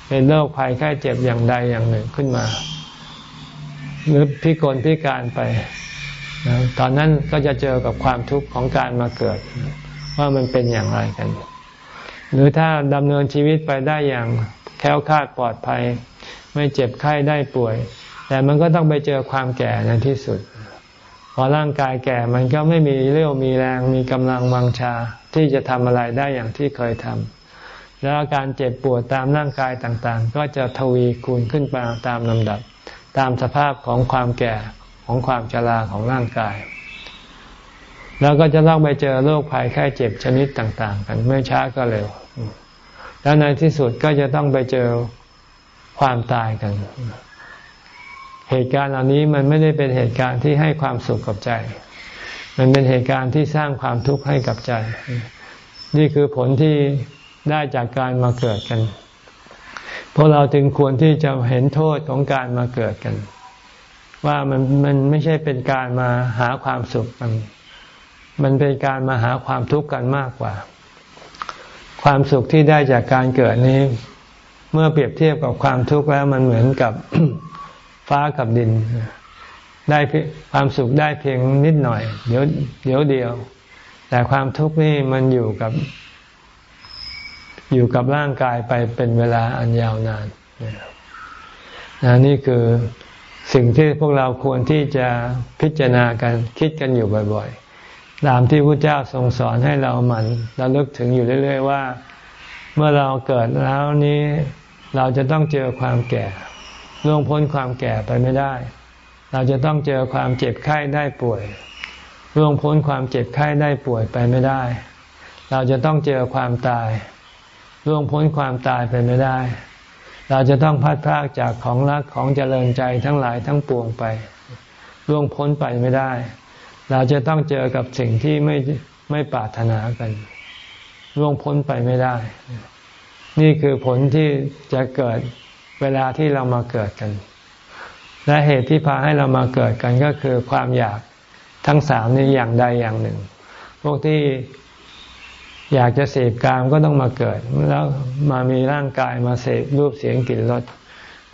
เป็นโรคภัยไข้เจ็บอย่างใดอย่างหนึ่งขึ้นมา หรือพิกลพิการไป ตอนนั้นก็จะเจอกับความทุกข์ของการมาเกิด ว่ามันเป็นอย่างไรกัน หรือถ้าดำเนินชีวิตไปได้อย่าง แค้วคาดปลอดภัย ไม่เจ็บไข้ได้ป่วย แต่มันก็ต้องไปเจอความแก่ในที่สุด พอร่างกายแก่มันก็ไม่มีเรี่ยวมีแรงมีกำลังวังชาที่จะทำอะไรได้อย่างที่เคยทำแล้วอาการเจ็บปวดตามร่างกายต่างๆ ก็จะทวีคูณขึ้นไปตามลำดับ ตามสภาพของความแก่ของความชราของร่างกาย แล้วก็จะต้องไปเจอโรคภัยไข้เจ็บชนิดต่าง ๆ กันไม่ช้าก็เร็ว แล้วในที่สุดก็จะต้องไปเจอความตายกัน เหตุการณ์เหล่านี้มันไม่ได้เป็นเหตุการณ์ที่ให้ความสุขกับใจ มันเป็นเหตุการณ์ที่สร้างความทุกข์ให้กับใจ นี่คือผลที่ได้จากการมาเกิดกันพวกเราจึงควรที่จะเห็นโทษของการมาเกิดกัน ว่ามันมันไม่ใช่เป็นการมาหาความสุขกัน มันเป็นการมาหาความทุกข์กันมากกว่า ความสุขที่ได้จากการเกิดนี้ เมื่อเปรียบเทียบกับความทุกข์แล้วมันเหมือนกับฟ้ากับดิน ได้ความสุขได้เพียงนิดหน่อย เดี๋ยวเดี๋ยวเดียว แต่ความทุกข์นี่มันอยู่กับ อยู่กับร่างกายไปเป็นเวลาอันยาวนานนนี่คือสิ่งที่พวกเราควรที่จะพิจารณากันคิดกันอยู่บ่อย ๆ ตามที่พระเจ้าทรงสอนให้เราหมั่นระลึกถึงอยู่เรื่อย ๆ ว่า เมื่อเราเกิดแล้วนี้เราจะต้องเจอความแก่ล่วงพ้นความแก่ไปไม่ได้ เราจะต้องเจอความเจ็บไข้ได้ป่วยล่วงพ้นความเจ็บไข้ได้ป่วยไปไม่ได้ เราจะต้องเจอความตายล่วงพ้นความตายไปไม่ได้ เราจะต้องพัดพรากจากของรักของเจริญใจทั้งหลายทั้งปวงไปล่วงพ้นไปไม่ได้ เราจะต้องเจอกับสิ่งที่ไม่ไม่ปรารถนากันล่วงพ้นไปไม่ได้ นี่คือผลที่จะเกิดเวลาที่เรามาเกิดกัน และเหตุที่พาให้เรามาเกิดกันก็คือความอยากทั้งสามนี้อย่างใดอย่างหนึ่ง พวกที่อยากจะเสพกามก็ต้องมาเกิด แล้วมามีร่างกายมาเสพรูปเสียงกลิ่นรส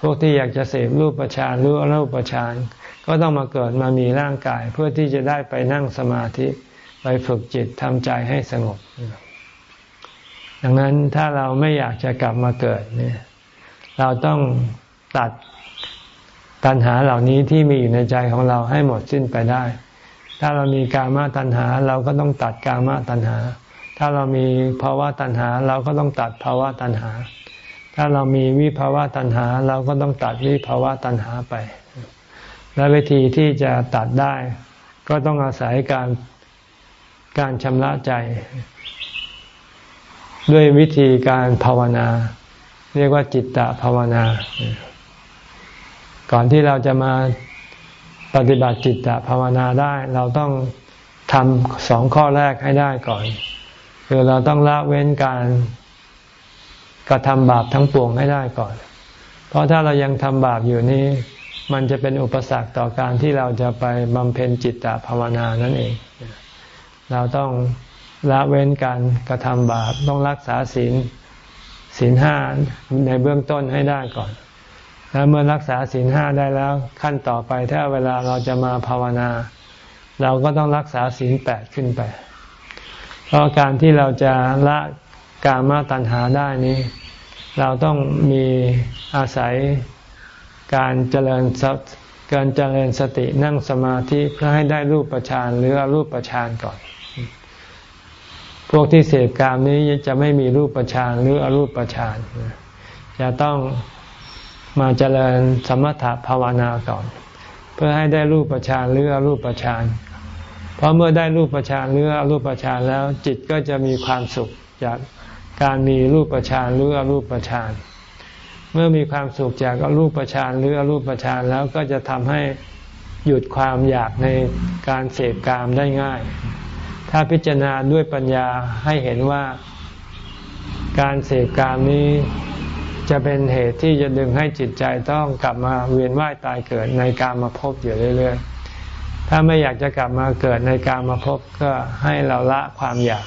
พวกที่อยากจะเสพรูปประชานรู้รูปประชาน ก็ต้องมาเกิดมามีร่างกายเพื่อที่จะได้ไปนั่งสมาธิ ไปฝึกจิตทำใจให้สงบ ดังนั้นถ้าเราไม่อยากจะกลับมาเกิดเนี่ยเราต้องตัดตัณหาเหล่านี้ที่มีอยู่ในใจของเราให้หมดสิ้นไปได้ ถ้าเรามีกามาตัณหา เราก็ต้องตัดกามาตัณหา ถ้าเรามีภาวะตัณหา เราก็ต้องตัดภาวะตัณหา ถ้าเรามีวิภาวะตัณหา เราก็ต้องตัดวิภาวะตัณหาไป และวิธีที่จะตัดได้ ก็ต้องอาศัยการการชำระใจ ด้วยวิธีการภาวนา เรียกว่าจิตตภาวนา ก่อนที่เราจะมาปฏิบัติจิตตภาวนาได้ เราต้องทำสองข้อแรกให้ได้ก่อน คือเราต้องละเว้นการกระทำบาปทั้งปวงให้ได้ก่อน เพราะถ้าเรายังทำบาปอยู่นี้ มันจะเป็นอุปสรรคต่อการที่เราจะไปบำเพ็ญจิตตภาวนานั่นเอง เราต้องละเว้นการกระทำบาปต้องรักษาศีลศีลห้าในเบื้องต้นให้ได้ก่อน แล้วเมื่อรักษาศีลห้าได้แล้วขั้นต่อไปถ้าเวลาเราจะมาภาวนา เราก็ต้องรักษาศีลแปดขึ้นไป เพราะการที่เราจะละกามาตัณหาได้นี้ เราต้องมีอาศัย การเจริญการเจริญสตินั่งสมาธิเพื่อให้ได้รูปประชานหรืออรูปประชานก่อน พวกที่เสพกามนี้จะไม่มีรูปประชานหรืออรูปประชานจะต้องมาเจริญสมถะภาวนาก่อน เพื่อให้ได้รูปประชานหรืออรูปประชานเพราะเมื่อได้รูปประชานหรืออรูปประชานแล้วจิตก็จะมีความสุขจากการมีรูปประชานหรืออรูปประชาน เมื่อมีความสุขจากอรูปประชานหรืออรูปประชานแล้วก็จะทำให้หยุดความอยากในการเสพกามได้ง่าย ถ้าพิจารณาด้วยปัญญาให้เห็นว่าการเสพกามนี้จะเป็นเหตุที่จะดึงให้จิตใจต้องกลับมาเวียนว่ายตายเกิดในการมาพบอยู่เรื่อยๆ ถ้าไม่อยากจะกลับมาเกิดในการมาพบก็ให้เราละความอยาก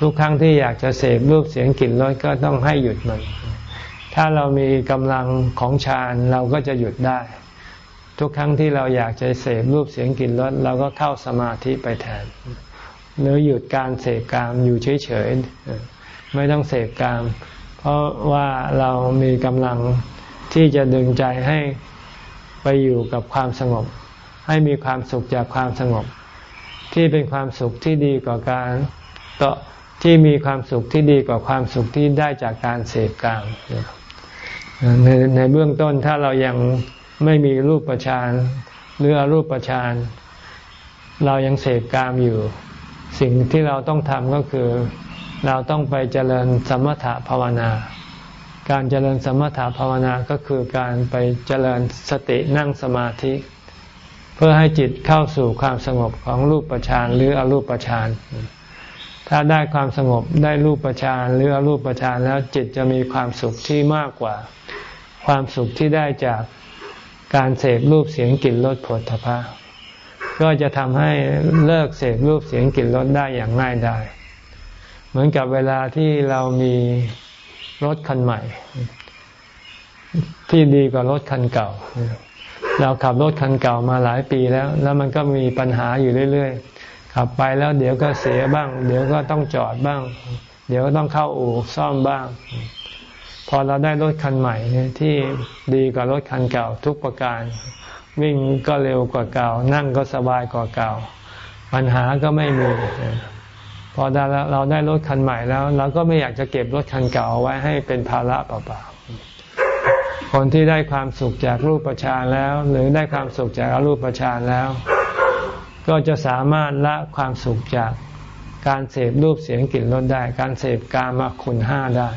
ทุกครั้งที่อยากจะเสพรูปเสียงกลิ่นรสก็ต้องให้หยุดมัน ถ้าเรามีกำลังของฌานเราก็จะหยุดได้ ทุกครั้งที่เราอยากจะเสพรูปเสียงกลิ่นรสเราก็เข้าสมาธิไปแทน หรือหยุดการเสพกามอยู่เฉยๆไม่ต้องเสพกาม เพราะว่าเรามีกำลังที่จะดึงใจให้ไปอยู่กับความสงบ ให้มีความสุขจากความสงบ ที่เป็นความสุขที่ดีกว่าการต่อที่มีความสุขที่ดีกว่าความสุขที่ได้จากการเสพกาม ในในเบื้องต้นถ้าเรายังไม่มีรูปประชานหรืออรูปประชานเรายังเสพกามอยู่ สิ่งที่เราต้องทำก็คือ เราต้องไปเจริญสมถะภาวนา การเจริญสมถะภาวนาก็คือการไปเจริญสตินั่งสมาธิ เพื่อให้จิตเข้าสู่ความสงบของรูปประชานหรืออรูปประชาน ถ้าได้ความสงบได้รูปประชานหรืออรูปประชานแล้วจิตจะมีความสุขที่มากกว่า ความสุขที่ได้จากการเสพรูปเสียงกลิ่นรสผลทพะก็จะทำให้เลิกเสพรูปเสียงกลิ่นรสได้อย่างง่ายได้เหมือนกับเวลาที่เรามีรถคันใหม่ ที่ดีกว่ารถคันเก่า เราขับรถคันเก่ามาหลายปีแล้ว แล้วมันก็มีปัญหาอยู่เรื่อยๆ ขับไปแล้วเดี๋ยวก็เสียบ้าง เดี๋ยวก็ต้องจอดบ้าง เดี๋ยวก็ต้องเข้าอู่ซ่อมบ้าง พอเราได้รถคันใหม่ที่ดีกว่ารถคันเก่าทุกประการ วิ่งก็เร็วกว่าเก่า นั่งก็สบายกว่าเก่า ปัญหาก็ไม่มีพอเราได้รถคันใหม่แล้ว เราก็ไม่อยากจะเก็บรถคันเก่าไว้ให้เป็นภาระเปล่าๆคนที่ได้ความสุขจากรูปประชานแล้ว หรือได้ความสุขจากอรูปประชานแล้ว ก็จะสามารถละความสุขจากการเสพรูปเสียงกลิ่นรสได้ การเสพกามคุณห้าได้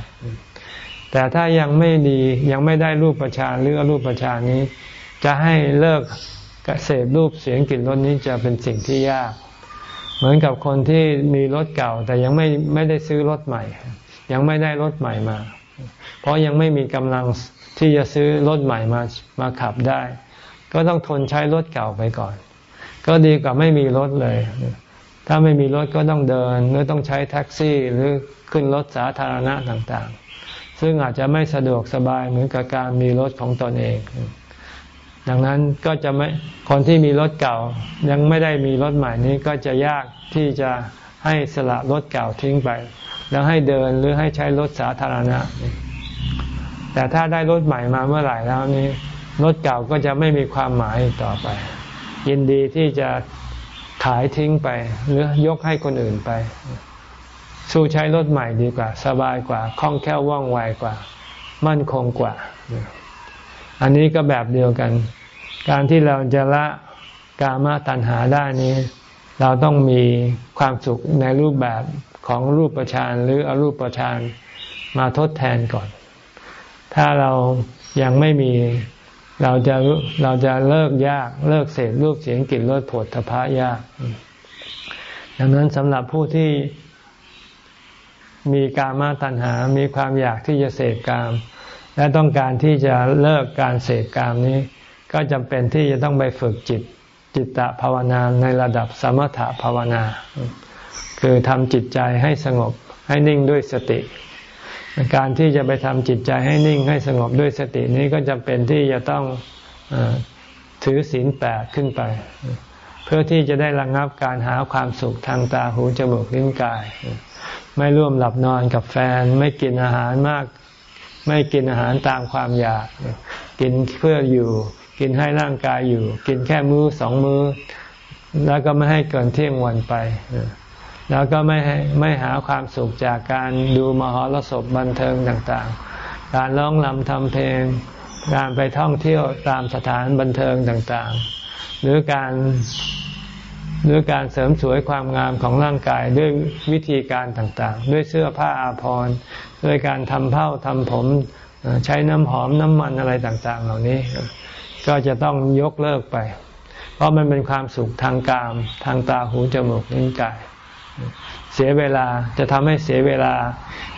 แต่ถ้ายังไม่ดียังไม่ได้รูปประชานหรือรูปประชานนี้ จะให้เลิกเสพรูปเสียงกลิ่นรสนี้จะเป็นสิ่งที่ยาก เหมือนกับคนที่มีรถเก่า แต่ยังไม่ไม่ได้ซื้อรถใหม่ ยังไม่ได้รถใหม่มา เพราะยังไม่มีกำลังที่จะซื้อรถใหม่มามาขับได้ ก็ต้องทนใช้รถเก่าไปก่อน ก็ดีกว่าไม่มีรถเลย ถ้าไม่มีรถก็ต้องเดิน หรือต้องใช้แท็กซี่หรือขึ้นรถสาธารณะต่างๆ ซึ่งอาจจะไม่สะดวกสบายเหมือนกับการมีรถของตนเอง ดังนั้นก็จะไม่คนที่มีรถเก่า ยังไม่ได้มีรถใหม่นี้ก็จะยากที่จะให้สละรถเก่าทิ้งไป แล้วให้เดินหรือให้ใช้รถสาธารณะ แต่ถ้าได้รถใหม่มาเมื่อไหร่แล้วนี้รถเก่าก็จะไม่มีความหมายต่อไป ยินดีที่จะขายทิ้งไป หรือยกให้คนอื่นไป สู้ใช้รถใหม่ดีกว่า สบายกว่าคล่องแคล่วว่องไวกว่า มั่นคงกว่า อันนี้ก็แบบเดียวกัน การที่เราจะละกามตัณหาได้นี้ เราต้องมีความสุขในรูปแบบของรูปประชานหรืออรูปประชานมาทดแทนก่อน ถ้าเรายังไม่มี เราจะเราจะเลิกยากเลิกเสพรูปเสียงกลิ่นรสผดทพะยาก ดังนั้นสำหรับผู้ที่มีกามาตัณหา มีความอยากที่จะเสพกาม และต้องการที่จะเลิกการเสพกามนี้ ก็จำเป็นที่จะต้องไปฝึกจิตจิตตภาวนาในระดับสมถภาวนา คือทำจิตใจให้สงบให้นิ่งด้วยสติ การที่จะไปทำจิตใจให้นิ่งให้สงบด้วยสตินี้ก็จำเป็นที่จะต้องอถือศีลแปดขึ้นไป เพื่อที่จะได้ระงงับการหาความสุขทางตาหูจมูกลิ้นกาย ไม่ร่วมหลับนอนกับแฟน ไม่กินอาหารมาก ไม่กินอาหารตามความอยาก กินเพื่ออยู่ กินให้ร่างกายอยู่ กินแค่มื้อสองมื้อ แล้วก็ไม่ให้เกินเที่ยงวันไป แล้วก็ไม่ไม่หาความสุขจากการดูมหรสพบันเทิงต่างๆ การร้องรำทำเพลง การไปท่องเที่ยวตามสถานบันเทิงต่างๆ หรือการหรือการเสริมสวยความงามของร่างกายด้วยวิธีการต่างๆ ด้วยเสื้อผ้าอาภรณ์ด้วยการทำเผ้าทำผมใช้น้ำหอมน้ำมันอะไรต่างๆ เหล่านี้ ก็จะต้องยกเลิกไป เพราะมันเป็นความสุขทางกาม ทางตาหูจมูกนิ้วกาย เสียเวลาจะทำให้เสียเวลา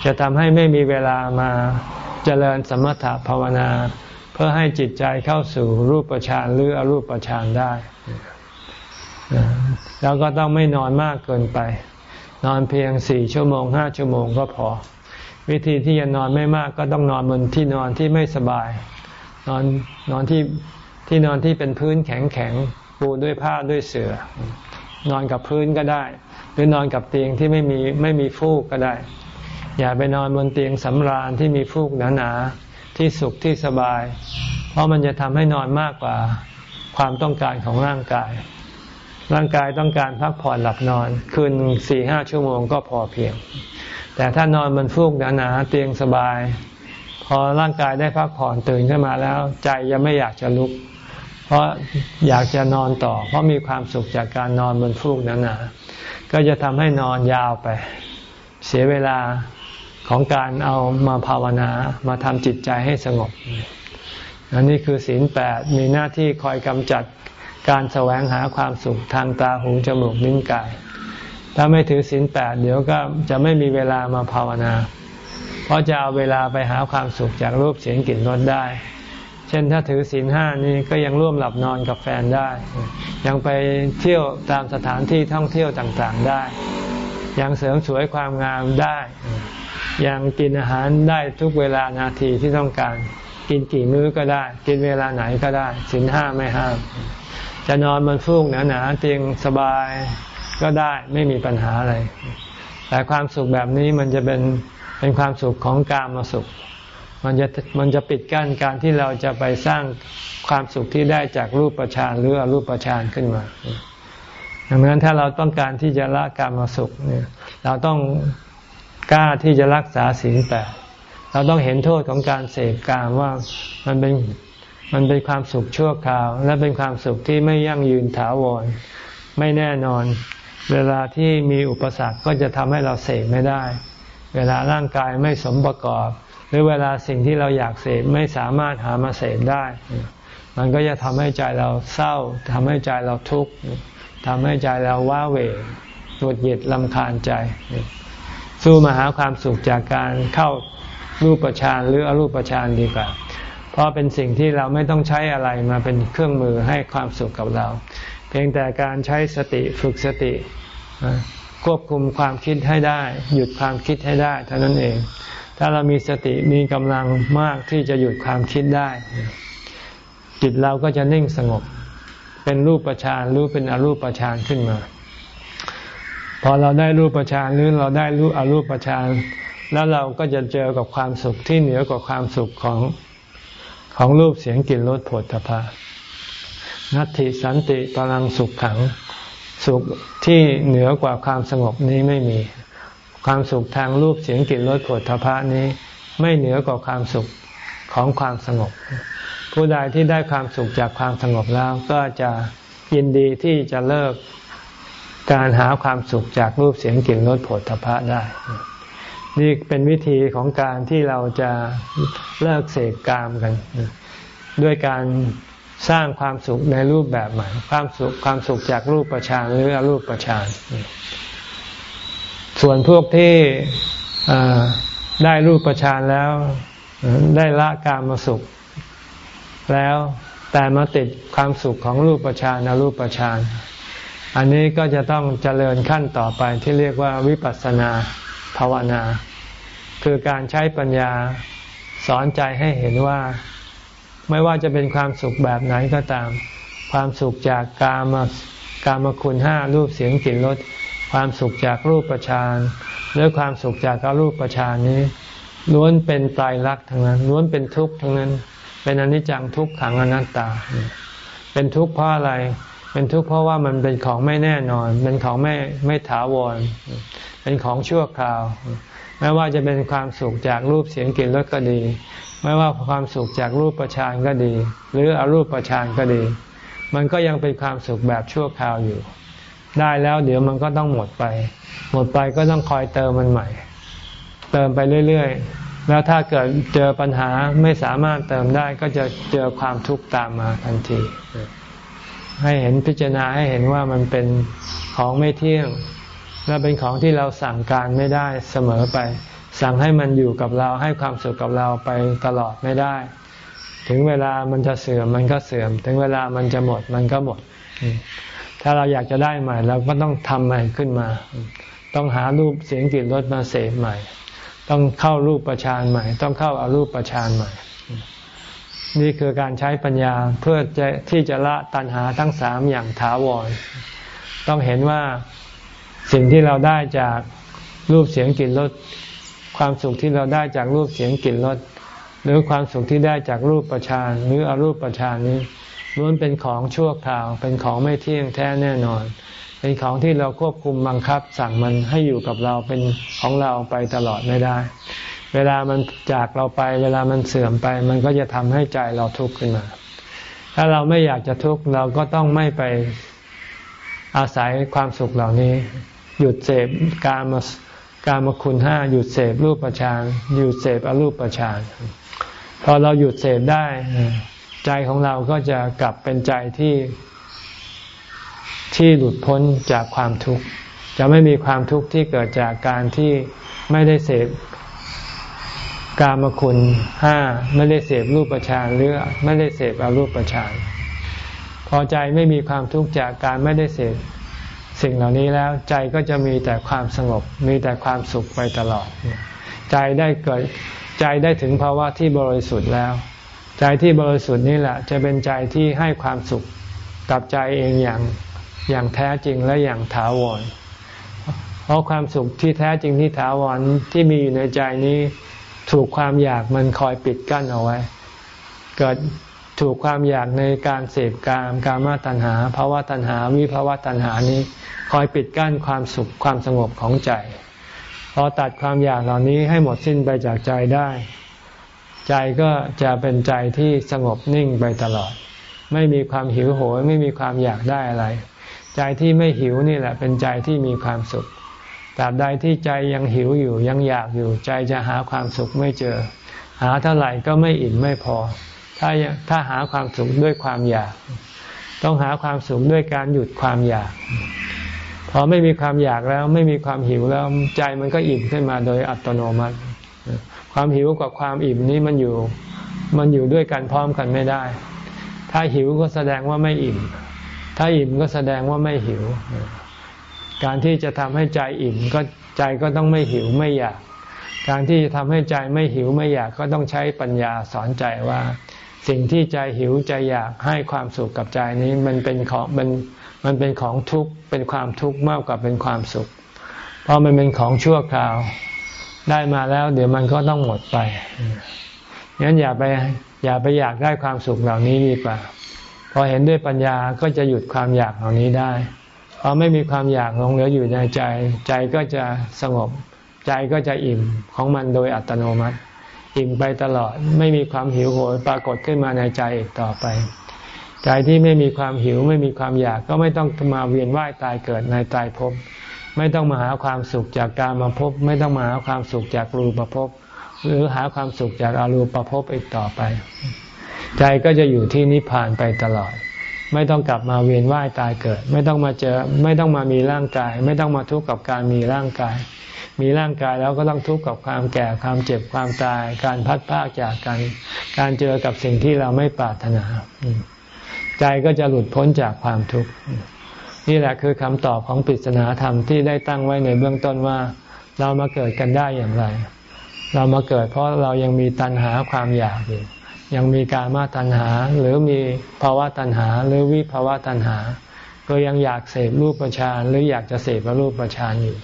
จะทำให้ไม่มีเวลามาเจริญสมถะภาวนา เพื่อให้จิตใจเข้าสู่รูปฌานหรืออรูปฌานได้ แล้วก็ต้องไม่นอนมากเกินไป นอนเพียงสี่ชั่วโมงห้าชั่วโมงก็พอ วิธีที่จะนอนไม่มากก็ต้องนอนบนที่นอนที่ไม่สบาย นอนนอนที่ที่นอนที่เป็นพื้นแข็งแข็งปูด้วยผ้าด้วยเสือ่อนอนกับพื้นก็ได้ หรือนอนกับเตียงที่ไม่มีไม่มีฟูกก็ได้ อย่าไปนอนบนเตียงสำราญที่มีฟูกหนาๆที่สุขที่สบาย เพราะมันจะทำให้นอนมากกว่าความต้องการของร่างกาย ร่างกายต้องการพักผ่อนหลับนอน คืนสี่ห้าชั่วโมงก็พอเพียง แต่ถ้านอนบนฟูกหนาๆเตียงสบาย พอร่างกายได้พักผ่อนตื่นขึ้นมาแล้ว ใจยังไม่อยากจะลุก เพราะอยากจะนอนต่อ เพราะมีความสุขจากการนอนบนฟูกหนนะ ก็จะทำให้นอนยาวไป เสียเวลาของการเอามาภาวนามาทำจิตใจให้สงบ อันนี้คือศีลแปดมีหน้าที่คอยกำจัดการแสวงหาความสุขทางตาหูจมูกลิ้นกาย ถ้าไม่ถือศีลแปดเดี๋ยวก็จะไม่มีเวลามาภาวนา เพราะจะเอาเวลาไปหาความสุขจากรูปเสียงกลิ่นรสได้ เช่นถ้าถือศีลห้านี่ก็ยังร่วมหลับนอนกับแฟนได้ ยังไปเที่ยวตามสถานที่ท่องเที่ยวต่างๆได้ ยังเสริมสวยความงามได้ ยังกินอาหารได้ทุกเวลานาทีที่ต้องการ กินกี่มื้อก็ได้ กินเวลาไหนก็ได้ศีลห้าไม่ห้าม จะนอนบนฟูกหนาๆเตียงสบายก็ได้ไม่มีปัญหาอะไร แต่ความสุขแบบนี้มันจะเป็นเป็นความสุขของกามาสุข มันจะมันจะปิดกั้นการที่เราจะไปสร้างความสุขที่ได้จากรูปประชานหรืออรูปประชานขึ้นมาดังนั้นถ้าเราต้องการที่จะละกามาสุขเนี่ย เราต้องกล้าที่จะรักษาศีลแปดเราต้องเห็นโทษของการเสพกามว่ามันเป็นมันเป็นความสุขชั่วคราว และเป็นความสุขที่ไม่ยั่งยืนถาวร ไม่แน่นอน เวลาที่มีอุปสรรคก็จะทำให้เราเสพไม่ได้ เวลาร่างกายไม่สมประกอบ หรือเวลาสิ่งที่เราอยากเสพไม่สามารถหามาเสพได้ มันก็จะทำให้ใจเราเศร้าทำให้ใจเราทุกข์ทำให้ใจเราว้าเหวหงุดหงิดลำคาญใจ สู้มาหาความสุขจากการเข้ารูปฌานหรืออรูปฌานดีกว่า เพราะเป็นสิ่งที่เราไม่ต้องใช้อะไรมาเป็นเครื่องมือให้ความสุขกับเรา เพียงแต่การใช้สติฝึกสติ ควบคุมความคิดให้ได้ หยุดความคิดให้ได้เท่านั้นเอง ถ้าเรามีสติมีกำลังมากที่จะหยุดความคิดได้ จิตเราก็จะนิ่งสงบ เป็นรูปประชานรู้เป็นอรูปประชานขึ้นมา พอเราได้รูปประชานหรือเราได้รูปอรูปประชานแล้วเราก็จะเจอกับความสุขที่เหนือกว่าความสุขของของรูปเสียงกลิ่นรสผลตภะนัตติสันติพลังสุขขัง สุขที่เหนือกว่าความสงบนี้ไม่มี ความสุขทางรูปเสียงกลิ่นรสผลตภะนี้ ไม่เหนือกว่าความสุขของความสงบ ผู้ใดที่ได้ความสุขจากความสงบแล้วก็จะยินดีที่จะเลิกการหาความสุขจากรูปเสียงกลิ่นรสผลตภะได้ นี่เป็นวิธีของการที่เราจะเลิกเสกกามกัน ด้วยการสร้างความสุขในรูปแบบใหม่ ความสุขความสุขจากรูปประชานหรืออรูปประชาน ส่วนพวกที่ได้รูปประชานแล้ว ได้ละกามาสุขแล้วแต่มาติดความสุขของรูปประชานอรูปประชานอันนี้ก็จะต้องเจริญขั้นต่อไปที่เรียกว่าวิปัสสนาภาวนา คือการใช้ปัญญาสอนใจให้เห็นว่า ไม่ว่าจะเป็นความสุขแบบไหนก็ตาม ความสุขจากกามกามคุณห้ารูปเสียงกลิ่นรส ความสุขจากรูปประชานหรือความสุขจากอารูปประชานนี้ ล้วนเป็นตายรักทั้งนั้น ล้วนเป็นทุกข์ทั้งนั้น เป็นอนิจจังทุกขังอนัตตา เป็นทุกข์เพราะอะไร เป็นทุกข์เพราะว่ามันเป็นของไม่แน่นอน เป็นของไม่ไม่ถาวร เป็นของชั่วคราว ไม่ว่าจะเป็นความสุขจากรูปเสียงกลิ่นรสก็ดี ไม่ว่าความสุขจากรูปประชานก็ดี หรืออรูปประชานก็ดี มันก็ยังเป็นความสุขแบบชั่วคราวอยู่ ได้แล้ว เดี๋ยวมันก็ต้องหมดไป หมดไปก็ต้องคอยเติมมันใหม่ เติมไปเรื่อยๆ แล้วถ้าเกิดเจอปัญหาไม่สามารถเติมได้ก็จะเจอความทุกข์ตามมาทันที ให้เห็นพิจารณาให้เห็นว่ามันเป็นของไม่เที่ยง และเป็นของที่เราสั่งการไม่ได้เสมอไป สั่งให้มันอยู่กับเราให้ความสุขกับเราไปตลอดไม่ได้ ถึงเวลามันจะเสื่อมมันก็เสื่อม ถึงเวลามันจะหมดมันก็หมด ถ้าเราอยากจะได้ใหม่เราก็ต้องทำใหม่ขึ้นมา ต้องหารูปเสียงกลิ่นรสมาเสพใหม่ ต้องเข้ารูปประชานใหม่ ต้องเข้าอารูปประชานใหม่ นี่คือการใช้ปัญญาเพื่อจะที่จะละตัณหาทั้งสามอย่างถาวร ต้องเห็นว่าสิ่งที่เราได้จากรูปเสียงกลิ่นรสความสุขที่เราได้จากรูปเสียงกลิ่นรสหรือความสุขที่ได้จากรูปประชานหรืออรูปประชานนี้ ล้วนเป็นของชั่วคราว เป็นของไม่เที่ยงแท้แน่นอน เป็นของที่เราควบคุมบังคับ สั่งมันให้อยู่กับเราเป็นของเราไปตลอดไม่ได้ เวลามันจากเราไป เวลามันเสื่อมไป มันก็จะทำให้ใจเราทุกข์ขึ้นมา ถ้าเราไม่อยากจะทุกข์เราก็ต้องไม่ไปอาศัยความสุขเหล่านี้ หยุดเสพการมาการมาคุณห้าหยุดเสพรูปประชานหยุดเสพอรูปประชานพอเราหยุดเสพได้ ใจของเราก็จะกลับเป็นใจที่ที่หลุดพ้นจากความทุกข์ จะไม่มีความทุกข์ที่เกิดจากการที่ไม่ได้เสพกามคุณห้าไม่ได้เสพรูปฌานหรือไม่ได้เสพอรูปฌานพอใจไม่มีความทุกข์จากการไม่ได้เสพสิ่งเหล่านี้แล้วใจก็จะมีแต่ความสงบ มีแต่ความสุขไปตลอด ใจได้เกิดใจได้ถึงภาวะที่บริสุทธิ์แล้ว ใจที่บริสุทธิ์นี่แหละ จะเป็นใจที่ให้ความสุขกับใจเองอย่างอย่างแท้จริงและอย่างถาวร เพราะความสุขที่แท้จริงที่ถาวรที่มีอยู่ในใจนี้ถูกความอยากมันคอยปิดกั้นเอาไว้ เกิดถูกความอยากในการเสพกามกามาตัณหาภาวะตัณหา วิภาวะตัณหานี้ คอยปิดกั้นความสุขความสงบของใจ พอตัดความอยากเหล่านี้ให้หมดสิ้นไปจากใจได้ ใจก็จะเป็นใจที่สงบนิ่งไปตลอด ไม่มีความหิวโหยไม่มีความอยากได้อะไร ใจที่ไม่หิวนี่แหละ เป็นใจที่มีความสุขตราบใดที่ใจยังหิวอยู่ยังอยากอยู่ ใจจะหาความสุขไม่เจอ หาเท่าไหร่ก็ไม่อิ่มไม่พอ ถ้าถ้าหาความสุขด้วยความอยาก ต้องหาความสุขด้วยการหยุดความอยาก พอไม่มีความอยากแล้วไม่มีความหิวแล้ว ใจมันก็อิ่มขึ้นมาโดยอัตโนมัติ ความหิวกับความอิ่มนี้มันอยู่ มันอยู่ด้วยกันพร้อมกันไม่ได้ ถ้าหิวก็แสดงว่าไม่อิ่ม ถ้าอิ่มก็แสดงว่าไม่หิว การที่จะทำให้ใจอิ่มก็ใจก็ต้องไม่หิวไม่อยาก การที่จะทำให้ใจไม่หิวไม่อยากก็ต้องใช้ปัญญาสอนใจว่า สิ่งที่ใจหิวใจอยากให้ความสุขกับใจนี้มันเป็นของมันมันเป็นของทุกข์เป็นความทุกข์มากกว่าเป็นความสุข เพราะมันเป็นของชั่วคราว ได้มาแล้ว เดี๋ยวมันก็ต้องหมดไปงั้นอย่าไปอย่าไปอยากได้ความสุขเหล่านี้ดีกว่า พอเห็นด้วยปัญญาก็จะหยุดความอยากเหล่านี้ได้พอไม่มีความอยากหลงเหลืออยู่ในใจ ใจก็จะสงบ ใจก็จะอิ่มของมันโดยอัตโนมัติ อิ่มไปตลอดไม่มีความหิวโหยปรากฏขึ้นมาในใจอีกต่อไป ใจที่ไม่มีความหิวไม่มีความอยากก็ไม่ต้องมาเวียนว่ายตายเกิดในตายภพ ไม่ต้องมาหาความสุขจากการมาพบ ไม่ต้องมาหาความสุขจากรูปภพหรือหาความสุขจากอารูปภพอีกต่อไป ใจก็จะอยู่ที่นิพพานไปตลอด ไม่ต้องกลับมาเวียนว่ายตายเกิด ไม่ต้องมาเจอ ไม่ต้องมามีร่างกาย ไม่ต้องมาทุกข์กับการมีร่างกาย มีร่างกายแล้วก็ต้องทุกข์กับความแก่ความเจ็บความตาย การพัดพากจากกัน การเจอกับสิ่งที่เราไม่ปรารถนา ใจก็จะหลุดพ้นจากความทุกข์ นี่แหละคือคำตอบของปริศนาธรรมที่ได้ตั้งไว้ในเบื้องต้นว่า เรามาเกิดกันได้อย่างไร เรามาเกิดเพราะเรายังมีตัณหาความอยากอยู่ยังมีการมาตัณหาหรือมีภาวะตัณหา หรือวิภาวะตัณหาก็ยังอยากเสพรูปประชานหรืออยากจะเสพรูปประชานอยู่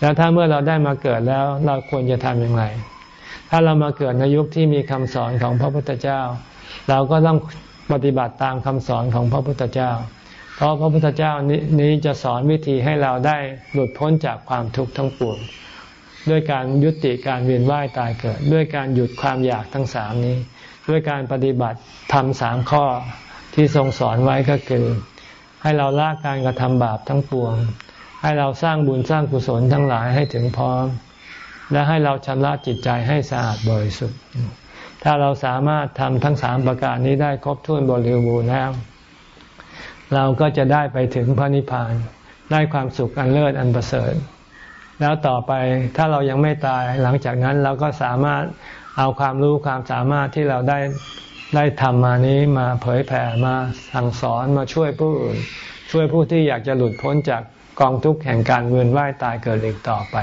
แล้วถ้าเมื่อเราได้มาเกิดแล้วเราควรจะทำอย่างไร ถ้าเรามาเกิดในยุคที่มีคำสอนของพระพุทธเจ้า เราก็ต้องปฏิบัติตามคำสอนของพระพุทธเจ้า เพราะพระพุทธเจ้านี้จะสอนวิธีให้เราได้หลุดพ้นจากความทุกข์ทั้งปวงด้วยการยุติการเวียนว่ายตายเกิด ด้วยการหยุดความอยากทั้งสามนี้ ด้วยการปฏิบัติทำสามข้อที่ทรงสอนไว้ก็คือ ให้เราละการกระทำบาปทั้งปวง ให้เราสร้างบุญสร้างกุศลทั้งหลายให้ถึงพร้อม และให้เราชำระจิตใจให้สะอาดบริสุทธิ์ถ้าเราสามารถทำทั้งสามประการนี้ได้ครบถ้วนบริบูรณ์แล้ว เราก็จะได้ไปถึงพระนิพพาน ได้ความสุขอันเลิศอันประเสริฐ แล้วต่อไปถ้าเรายังไม่ตายหลังจากนั้นเราก็สามารถเอาความรู้ความสามารถที่เราได้ได้ทำมานี้มาเผยแผ่มาสั่งสอนมาช่วยผู้อื่นช่วยผู้ที่อยากจะหลุดพ้นจากกองทุกข์แห่งการเวียนว่ายตายเกิดอีกต่อไป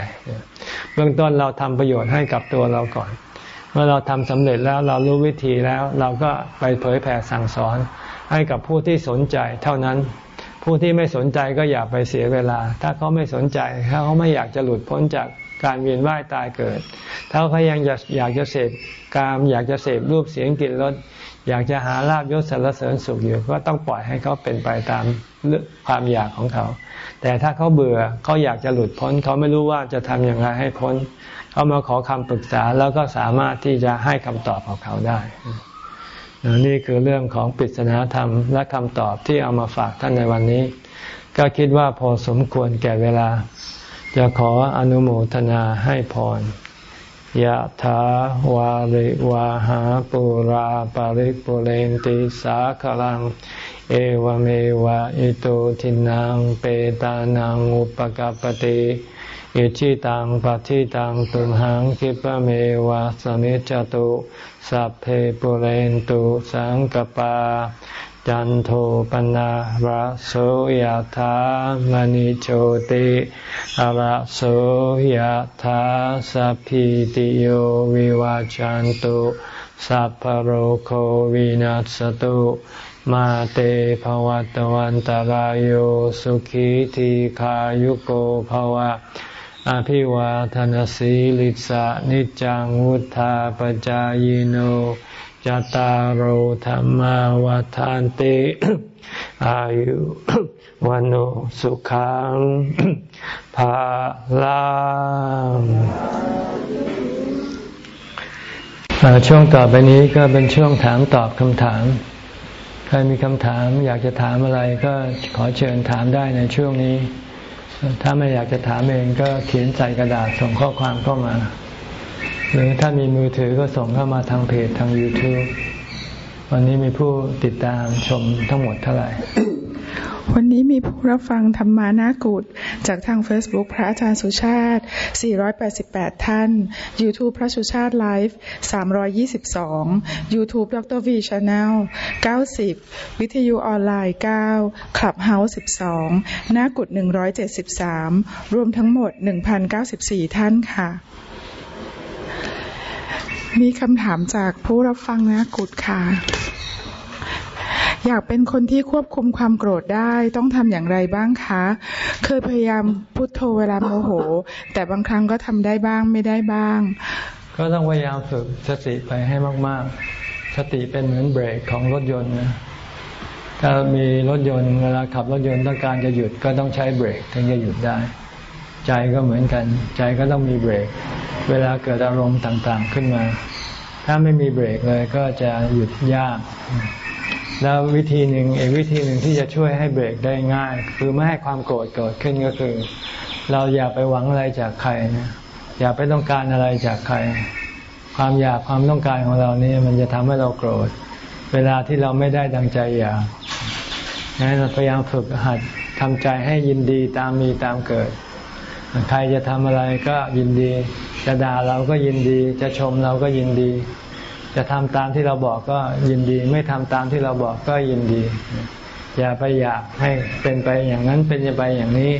เบื้องต้นเราทำประโยชน์ให้กับตัวเราก่อน เมื่อเราทำสำเร็จแล้วเรารู้วิธีแล้ว เราก็ไปเผยแผ่สั่งสอน ให้กับผู้ที่สนใจเท่านั้น ผู้ที่ไม่สนใจก็อย่าไปเสียเวลา ถ้าเขาไม่สนใจถ้าเขาไม่อยากจะหลุดพ้นจากการเวียนว่ายตายเกิด ถ้าเขายังอยากจะเสพกาม อยากจะเสพรูปเสียงกลิ่นรสอยากจะหาลาบยศสรรเสริญสุขอยู่ก็ต้องปล่อยให้เขาเป็นไปตามความอยากของเขา แต่ถ้าเขาเบื่อเขาอยากจะหลุดพ้น เขาไม่รู้ว่าจะทำอย่างไรให้พ้น เขามาขอคำปรึกษาแล้วก็สามารถที่จะให้คำตอบของเขาได้ นี่คือเรื่องของปริศนาธรรมและคำตอบที่เอามาฝากท่านในวันนี้ ก็คิดว่าพอสมควรแก่เวลา จะขออนุโมทนาให้พรยะถาวาริวาหาปุราปาริปุเรนติสาคลัง เอวเมวะอิโตทินังเปตานังอุปกปติ อิชิตังปัฏิตังตุมหังคิปะเมวะสมิจจตุสัพเพปุเรนตุสังกปา จันโทปนะระโสยธามณิโชติระโสยธาสัพพิติโยวิวาจันตุสัพพโรโควินัสตุมาเตภวัตวันตารโยสุขีทีขายุโกภวะ อภิวาทนสีลิสะนิจังวุธาปจายโนจตารโหธรรมวาทานติ อายุวันโอสุขังภาลังช่วงต่อไปนี้ก็เป็นช่วงถามตอบคำถาม ใครมีคำถามอยากจะถามอะไรก็ขอเชิญถามได้ในช่วงนี้ ถ้าไม่อยากจะถามเองก็เขียนใส่กระดาษส่งข้อความเข้ามา หรือถ้ามีมือถือก็ส่งเข้ามาทางเพจทาง YouTube วันนี้มีผู้ติดตามชมทั้งหมดเท่าไหร่ วันนี้มีผู้รับฟังธรรมานากุฏ จากทาง Facebook พระอาจารย์สุชาติ 488 ท่าน YouTube พระสุชาติไลฟ์ 322 YouTube ดร V Channel 90 วิทยุออนไลน์ 9 Clubhouse 12นากุฏ173 รวมทั้งหมด 1,094 ท่านค่ะ มีคำถามจากผู้รับฟังนากุฏค่ะ อยากเป็นคนที่ควบคุมความโกรธได้ต้องทำอย่างไรบ้างคะ เคยพยายามพุโทโธเวลาโมโห แต่บางครั้งก็ทำได้บ้างไม่ได้บ้าง ก็ต้องพยายามฝึกสติไปให้มาก ๆ สติเป็นเหมือนเบรกของรถยนต์นะถ้ามีรถยนต์เวลาขับรถยนต์ต้องการจะหยุดก็ต้องใช้เบรกถึงจะหยุดได้ ใจก็เหมือนกัน ใจก็ต้องมีเบรก เวลาเกิดอารมณ์ต่างๆขึ้นมา ถ้าไม่มีเบรกเลยก็จะหยุดยาก แล้ววิธีหนึ่งอีกวิธีหนึ่งที่จะช่วยให้เบรกได้ง่าย คือไม่ให้ความโกรธเกิดขึ้นก็คือ เราอย่าไปหวังอะไรจากใครนะอย่าไปต้องการอะไรจากใคร ความอยากความต้องการของเรานี่มันจะทำให้เราโกรธ เวลาที่เราไม่ได้ดังใจอยากงั้นเราพยายามฝึกหัดทำใจให้ยินดีตามมีตามเกิด ใครจะทำอะไรก็ยินดี จะด่าเราก็ยินดี จะชมเราก็ยินดี จะทำตามที่เราบอกก็ยินดี ไม่ทำตามที่เราบอกก็ยินดี อย่าไปอยากให้เป็นไปอย่างนั้นเป็นไปอย่างนี้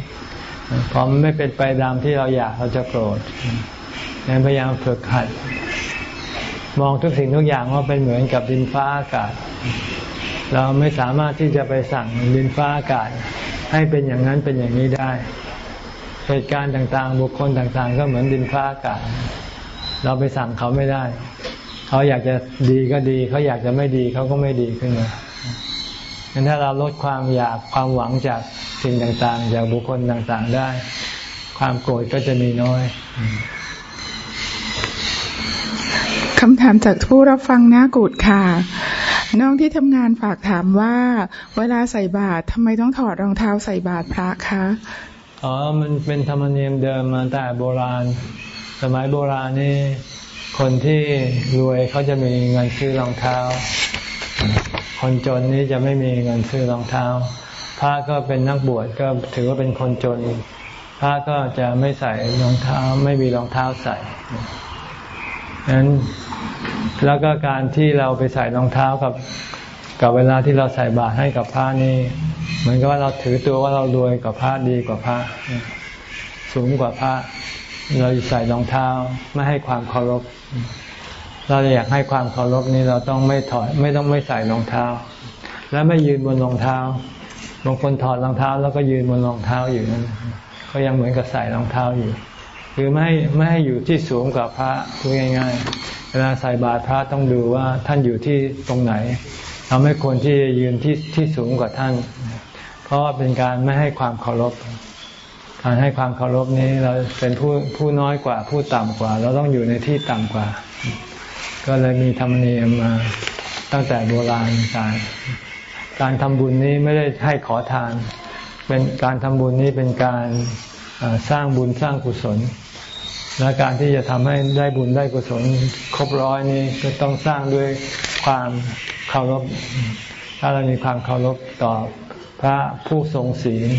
พอมันไม่เป็นไปตามที่เราอยากเราจะโกรธนั้นพยายามฝึกหัด มองทุกสิ่งทุกอย่างว่าเป็นเหมือนกับดินฟ้าอากาศ เราไม่สามารถที่จะไปสั่งดินฟ้าอากาศ ให้เป็นอย่างนั้นเป็นอย่างนี้ได้ เหตุการณ์ต่างๆ บุคคลต่างๆ ก็เหมือนดินฟ้าอากาศ เราไปสั่งเขาไม่ได้ เขาอยากจะดีก็ดี เขาอยากจะไม่ดีเขาก็ไม่ดีขึ้นมางั้นถ้าเราลดความอยากความหวังจากสิ่งต่างๆ จากบุคคลต่างๆได้ ความโกรธก็จะมีน้อยคำถามจากผู้รับฟังหน้ากูดค่ะ น้องที่ทำงานฝากถามว่า เวลาใส่บาตรทำไมต้องถอดรองเท้าใส่บาตรพระคะ อ๋อ มันเป็นธรรมเนียมเดิมมาแต่โบราณ สมัยโบราณนี่ คนที่รวยเขาจะมีเงินซื้อรองเท้า คนจนนี้จะไม่มีเงินซื้อรองเท้า พระก็เป็นนักบวชก็ถือว่าเป็นคนจน พระก็จะไม่ใส่รองเท้าไม่มีรองเท้าใส่นั้นแล้วก็การที่เราไปใส่รองเท้ากับกับเวลาที่เราใส่บาตรให้กับพระนี่เหมือนกับว่าเราถือตัวว่าเรารวยกว่าพระดีกว่าพระ สูงกว่าพระ เราใส่รองเท้าไม่ให้ความเคารพ เราอยากให้ความเคารพนี้เราต้องไม่ถอดไม่ต้องไม่ใส่รองเท้า และไม่ยืนบนรองเท้าบางคนถอดรองเท้าแล้วก็ยืนบนรองเท้าอยู่นั่นก็ยังเหมือนกับใส่รองเท้าอยู่คือไม่ไม่ให้อยู่ที่สูงกว่าพระพูดง่ายๆ เวลาใส่บาตรพระต้องดูว่าท่านอยู่ที่ตรงไหน เราไม่ควรที่จะยืนที่ที่สูงกว่าท่าน เพราะว่าเป็นการไม่ให้ความเคารพ การให้ความเคารพนี้เราเป็นผู้ผู้น้อยกว่าผู้ต่ำกว่า เราต้องอยู่ในที่ต่ำกว่า ก็เลยมีธรรมเนียมมาตั้งแต่โบราณการการทำบุญนี้ไม่ได้ให้ขอทาน เป็นการทำบุญนี้เป็นการสร้างบุญสร้างกุศล และการที่จะทำให้ได้บุญได้กุศลครบร้อยนี้ก็ต้องสร้างด้วยความเคารพ ถ้าเรามีความเคารพต่อพระผู้ทรงศีล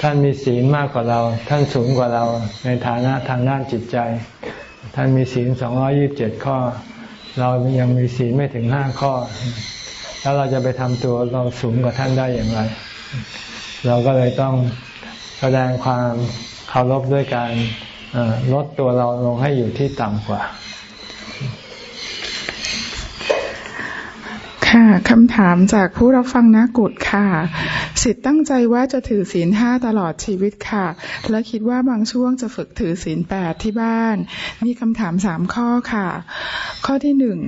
ท่านมีศีลมากกว่าเรา ท่านสูงกว่าเราในฐานะทางด้านจิตใจ ท่านมีศีลสองยิบเจ็ดข้อ เรายังมีศีลไม่ถึงห้าข้อ แล้วเราจะไปทำตัวเราสูงกว่าท่านได้อย่างไร เราก็เลยต้องแสดงความเคารพด้วยการลดตัวเราลงให้อยู่ที่ต่ำกว่า ค่ะคำถามจากผู้รับฟังนักุดค่ะ สิทธิ์ตั้งใจว่าจะถือศีลห้าตลอดชีวิตค่ะ และคิดว่าบางช่วงจะฝึกถือศีลแปดที่บ้าน มีคำถามสามข้อค่ะ ข้อที่หนึ่ง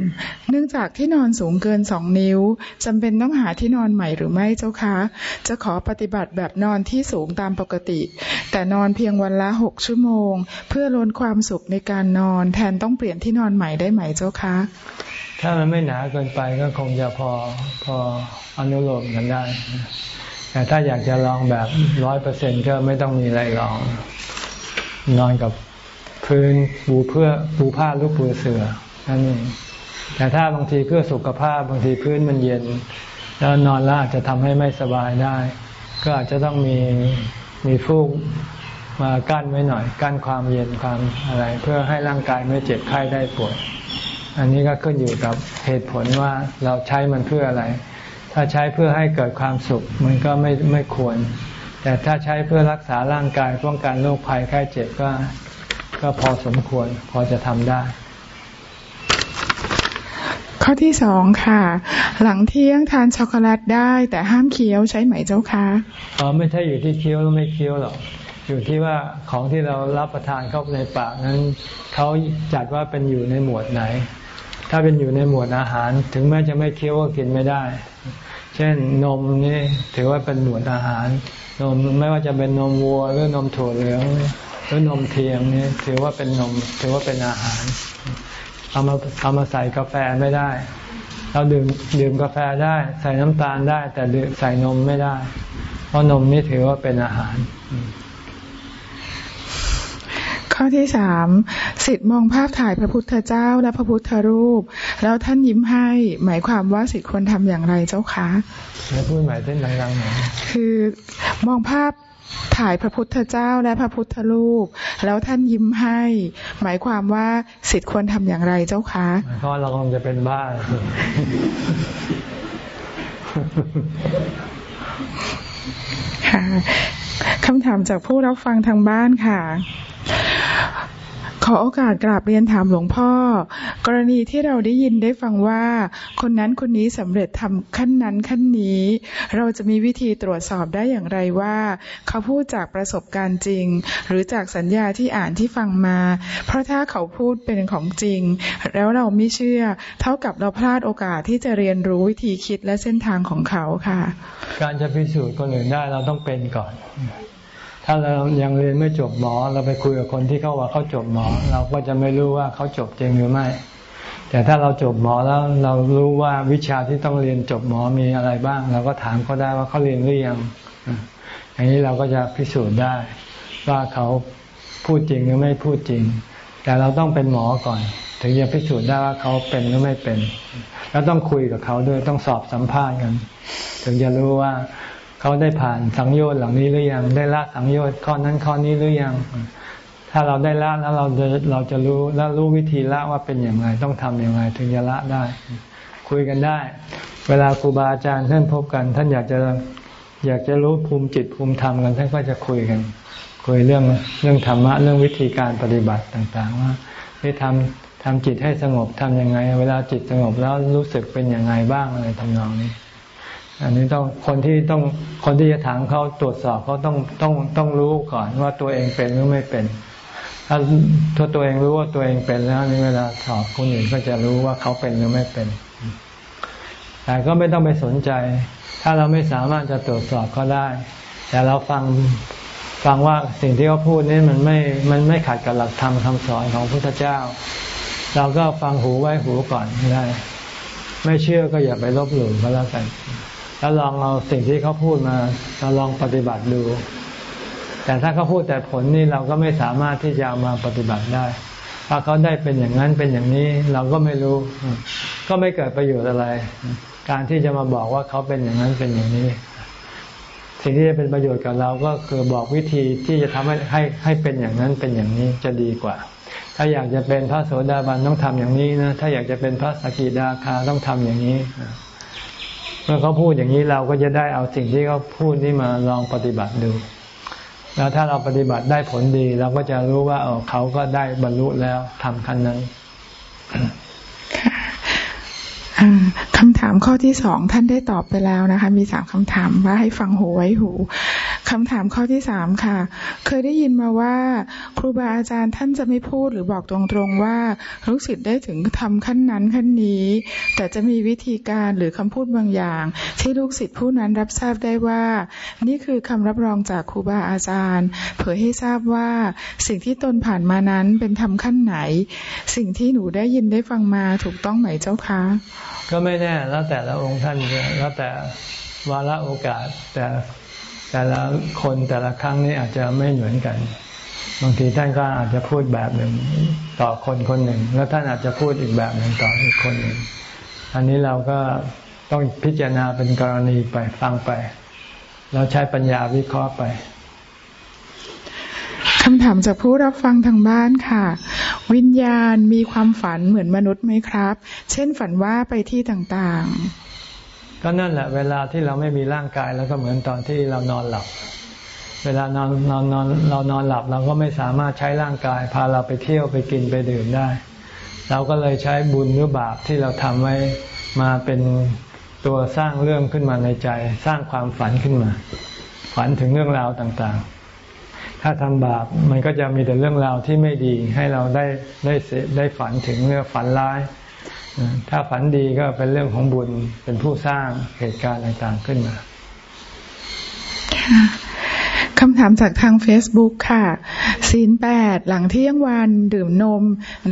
เนื่องจากที่นอนสูงเกินสองนิ้วจำเป็นต้องหาที่นอนใหม่หรือไม่เจ้าคะ จะขอปฏิบัติแบบนอนที่สูงตามปกติ แต่นอนเพียงวันละหกชั่วโมง เพื่อลดความสุขในการนอน แทนต้องเปลี่ยนที่นอนใหม่ได้ไหมเจ้าคะถ้ามันไม่หนาเกินไปก็คงจะพอพออนุโลมกันได้ แต่ถ้าอยากจะลองแบบร้อยเปอร์เซ็นก็ไม่ต้องมีอะไรลอง นอนกับพื้นปูเพื่อปูผ้าลูกปูเสือนั่นเองแต่ถ้าบางทีเพื่อสุขภาพบางทีพื้นมันเย็น แล้วนอนแล้วอาจจะทำให้ไม่สบายได้ ก็อาจจะต้องมีมีฟูกมากั้นไว้หน่อย กั้นความเย็นความอะไร เพื่อให้ร่างกายไม่เจ็บไข้ได้ป่วดอันนี้ก็ขึ้นอยู่กับเหตุผลว่าเราใช้มันเพื่ออะไร ถ้าใช้เพื่อให้เกิดความสุขมันก็ไม่ไม่ควร แต่ถ้าใช้เพื่อรักษาร่างกายป้องกันโรคภัยไข้เจ็บก็ก็พอสมควรพอจะทำได้ข้อที่สองค่ะ หลังเที่ยงทานช็อกโกแลตได้ แต่ห้ามเคี้ยวใช้ไหมเจ้าคะอ๋อไม่ใช่อยู่ที่เคี้ยวหรือไม่เคี้ยวหรอกอยู่ที่ว่าของที่เรารับประทานเข้าในปากนั้นเขาจัดว่าเป็นอยู่ในหมวดไหน ถ้าเป็นอยู่ในหมวดอาหาร ถึงแม้จะไม่เคี้ยวก็กินไม่ได้ เช่นนมนี่ถือว่าเป็นหมวดอาหาร นมไม่ว่าจะเป็นนมวัวหรือนมถั่วเหลืองหรือนมเทียมนี่ถือว่าเป็นนม ถือว่าเป็นอาหารเอามาเอามาใส่กาแฟไม่ได้ เราดื่มดื่มกาแฟได้ ใส่น้ำตาลได้ แต่ใส่นมไม่ได้ เพราะนมนี่ถือว่าเป็นอาหาร ข้อที่สามสิทธิ์มองภาพถ่ายพระพุทธเจ้าและพระพุทธรูป แล้วท่านยิ้มให้ หมายความว่าสิทธิ์ควรทำอย่างไรเจ้าคะแล้วพูดหมายเส้นดังๆหน่อยคือมองภาพถ่ายพระพุทธเจ้าและพระพุทธรูป แล้วท่านยิ้มให้ หมายความว่าสิทธิ์ควรทำอย่างไรเจ้าคะเพราะเราคงจะเป็นบ้าค่ะคำถามจากผู้รับฟังทางบ้านค่ะ ขอโอกาสกราบเรียนถามหลวงพ่อ กรณีที่เราได้ยินได้ฟังว่า คนนั้นคนนี้สำเร็จทำขั้นนั้นขั้นนี้ เราจะมีวิธีตรวจสอบได้อย่างไรว่า เขาพูดจากประสบการณ์จริง หรือจากสัญญาที่อ่านที่ฟังมา เพราะถ้าเขาพูดเป็นของจริง แล้วเราไม่เชื่อ เท่ากับเราพลาดโอกาสที่จะเรียนรู้วิธีคิดและเส้นทางของเขาค่ะ การจะพิสูจน์คนอื่นได้เราต้องเป็นก่อน ถ้าเรายังเรียนไม่จบหมอ เราไปคุยกับคนที่เขาว่าเขาจบหมอ เราก็จะไม่รู้ว่าเขาจบจริงหรือไม่ แต่ถ้าเราจบหมอแล้วเรารู้ว่าวิชาที่ต้องเรียนจบหมอมีอะไรบ้าง เราก็ถามเขาได้ว่าเขาเรียนหรือยังอย่างนี้เราก็จะพิสูจน์ได้ว่าเขาพูดจริงหรือไม่พูดจริง แต่เราต้องเป็นหมอก่อน ถึงจะพิสูจน์ได้ว่าเขาเป็นหรือไม่เป็น แล้วต้องคุยกับเขาด้วยต้องสอบสัมภาษณ์กัน ถึงจะรู้ว่า เขาได้ผ่านสังโยชน์เหล่านี้หรือยัง ได้ละสังโยชน์ข้อนั้นข้อนี้หรือยัง ถ้าเราได้ละแล้วเราจะเราจะรู้แล้วรู้วิธีละว่าเป็นอย่างไร ต้องทำอย่างไร ถึงจะละได้ คุยกันได้ เวลาครูบาอาจารย์ท่านพบกัน ท่านอยากจะอยากจะรู้ภูมิจิตภูมิธรรมกันท่านก็จะคุยกัน คุยเรื่องเรื่องธรรมะเรื่องวิธีการปฏิบัติต่างๆ ว่าที่ทำทำจิตให้สงบทํำยังไง เวลาจิตสงบแล้วรู้สึกเป็นยังไงบ้างอะไรทำนองนี้ อันนี้ต้องคนที่ต้องคนที่จะถามเขาตรวจสอบเขาต้องต้องต้องรู้ก่อนว่าตัวเองเป็นหรือไม่เป็น ถ้าถ้าตัวเองรู้ว่าตัวเองเป็นแล้วนี่เวลาสอบคนอื่นก็จะรู้ว่าเขาเป็นหรือไม่เป็น แต่ก็ไม่ต้องไปสนใจ ถ้าเราไม่สามารถจะตรวจสอบก็ได้ แต่เราฟังฟังว่าสิ่งที่เขาพูดนี่มันไม่มันไม่ขัดกับหลักธรรมคำสอนของพระพุทธเจ้า เราก็ฟังหูไว้หูก่อนได้ ไม่เชื่อก็อย่าไปลบหลู่ก็แล้วกัน แล้วลองเอาสิ่งที่เขาพูดมาเราลองปฏิบัติดู แต่ถ้าเขาพูดแต่ผลนี่เราก็ไม่สามารถที่จะมาปฏิบัติได้ถ้าเขาได้เป็นอย่างนั้นเป็นอย่างนี้เราก็ไม่รู้ ก็ไม่เกิดประโยชน์อะไร การที่จะมาบอกว่าเขาเป็นอย่างนั้นเป็นอย่างนี้ สิ่งที่จะเป็นประโยชน์กับเราก็คือบอกวิธีที่จะทำให้ให้ให้เป็นอย่างนั้นเป็นอย่างนี้จะดีกว่า ถ้าอยากจะเป็นพระโสดาบันต้องทำอย่างนี้นะถ้าอยากจะเป็นพระสกิดาคาต้องทำอย่างนี้ เมื่อเขาพูดอย่างนี้เราก็จะได้เอาสิ่งที่เขาพูดนี่มาลองปฏิบัติดู แล้วถ้าเราปฏิบัติได้ผลดี เราก็จะรู้ว่าเออเขาก็ได้บรรลุแล้วทำขั้นนั้นคำถามข้อที่สองท่านได้ตอบไปแล้วนะคะ มีสามคำถามว่าให้ฟังหูไว้หู คำถามข้อที่สามค่ะ เคยได้ยินมาว่าครูบาอาจารย์ท่านจะไม่พูดหรือบอกตรงๆว่าลูกศิษย์ได้ถึงทำขั้นนั้นขั้นนี้ แต่จะมีวิธีการหรือคำพูดบางอย่าง ที่ลูกศิษย์ผู้นั้นรับทราบได้ว่า นี่คือคำรับรองจากครูบาอาจารย์ เผยให้ทราบว่าสิ่งที่ตนผ่านมานั้นเป็นทำขั้นไหน สิ่งที่หนูได้ยินได้ฟังมาถูกต้องไหมเจ้าคะก็ไม่แน่แล้วแต่ละองค์ท่านแล้วแต่วาระโอกาสแต่ แต่ละคนแต่ละครั้งนี้อาจจะไม่เหมือนกัน บางทีท่านก็อาจจะพูดแบบหนึ่งต่อคนคนหนึ่ง แล้วท่านอาจจะพูดอีกแบบหนึ่งต่ออีกคนหนึ่ง อันนี้เราก็ต้องพิจารณาเป็นกรณีไปฟังไป แล้วใช้ปัญญาวิเคราะห์ไปคำถามจากผู้รับฟังทางบ้านค่ะ วิญญาณมีความฝันเหมือนมนุษย์ไหมครับ เช่นฝันว่าไปที่ต่างๆ ก็นั่นแหละเวลาที่เราไม่มีร่างกายแล้วก็เหมือนตอนที่เรานอนหลับ เวลานอนนอนนอนเรานอนหลับเราก็ไม่สามารถใช้ร่างกาย พาเราไปเที่ยวไปกินไปดื่มได้ เราก็เลยใช้บุญหรือบาปที่เราทำไว้มาเป็นตัวสร้างเรื่องขึ้นมาในใจ สร้างความฝันขึ้นมา ฝันถึงเรื่องราวต่างๆ ถ้าทำบาปมันก็จะมีแต่เรื่องราวที่ไม่ดีให้เราได้ได้ได้ฝันถึงเรื่องฝันร้าย ถ้าฝันดีก็เป็นเรื่องของบุญเป็นผู้สร้างเหตุการณ์ต่างๆขึ้นมาคำถามจากทาง Facebook ค่ะศีลแปดหลังเที่ยงวันดื่มนม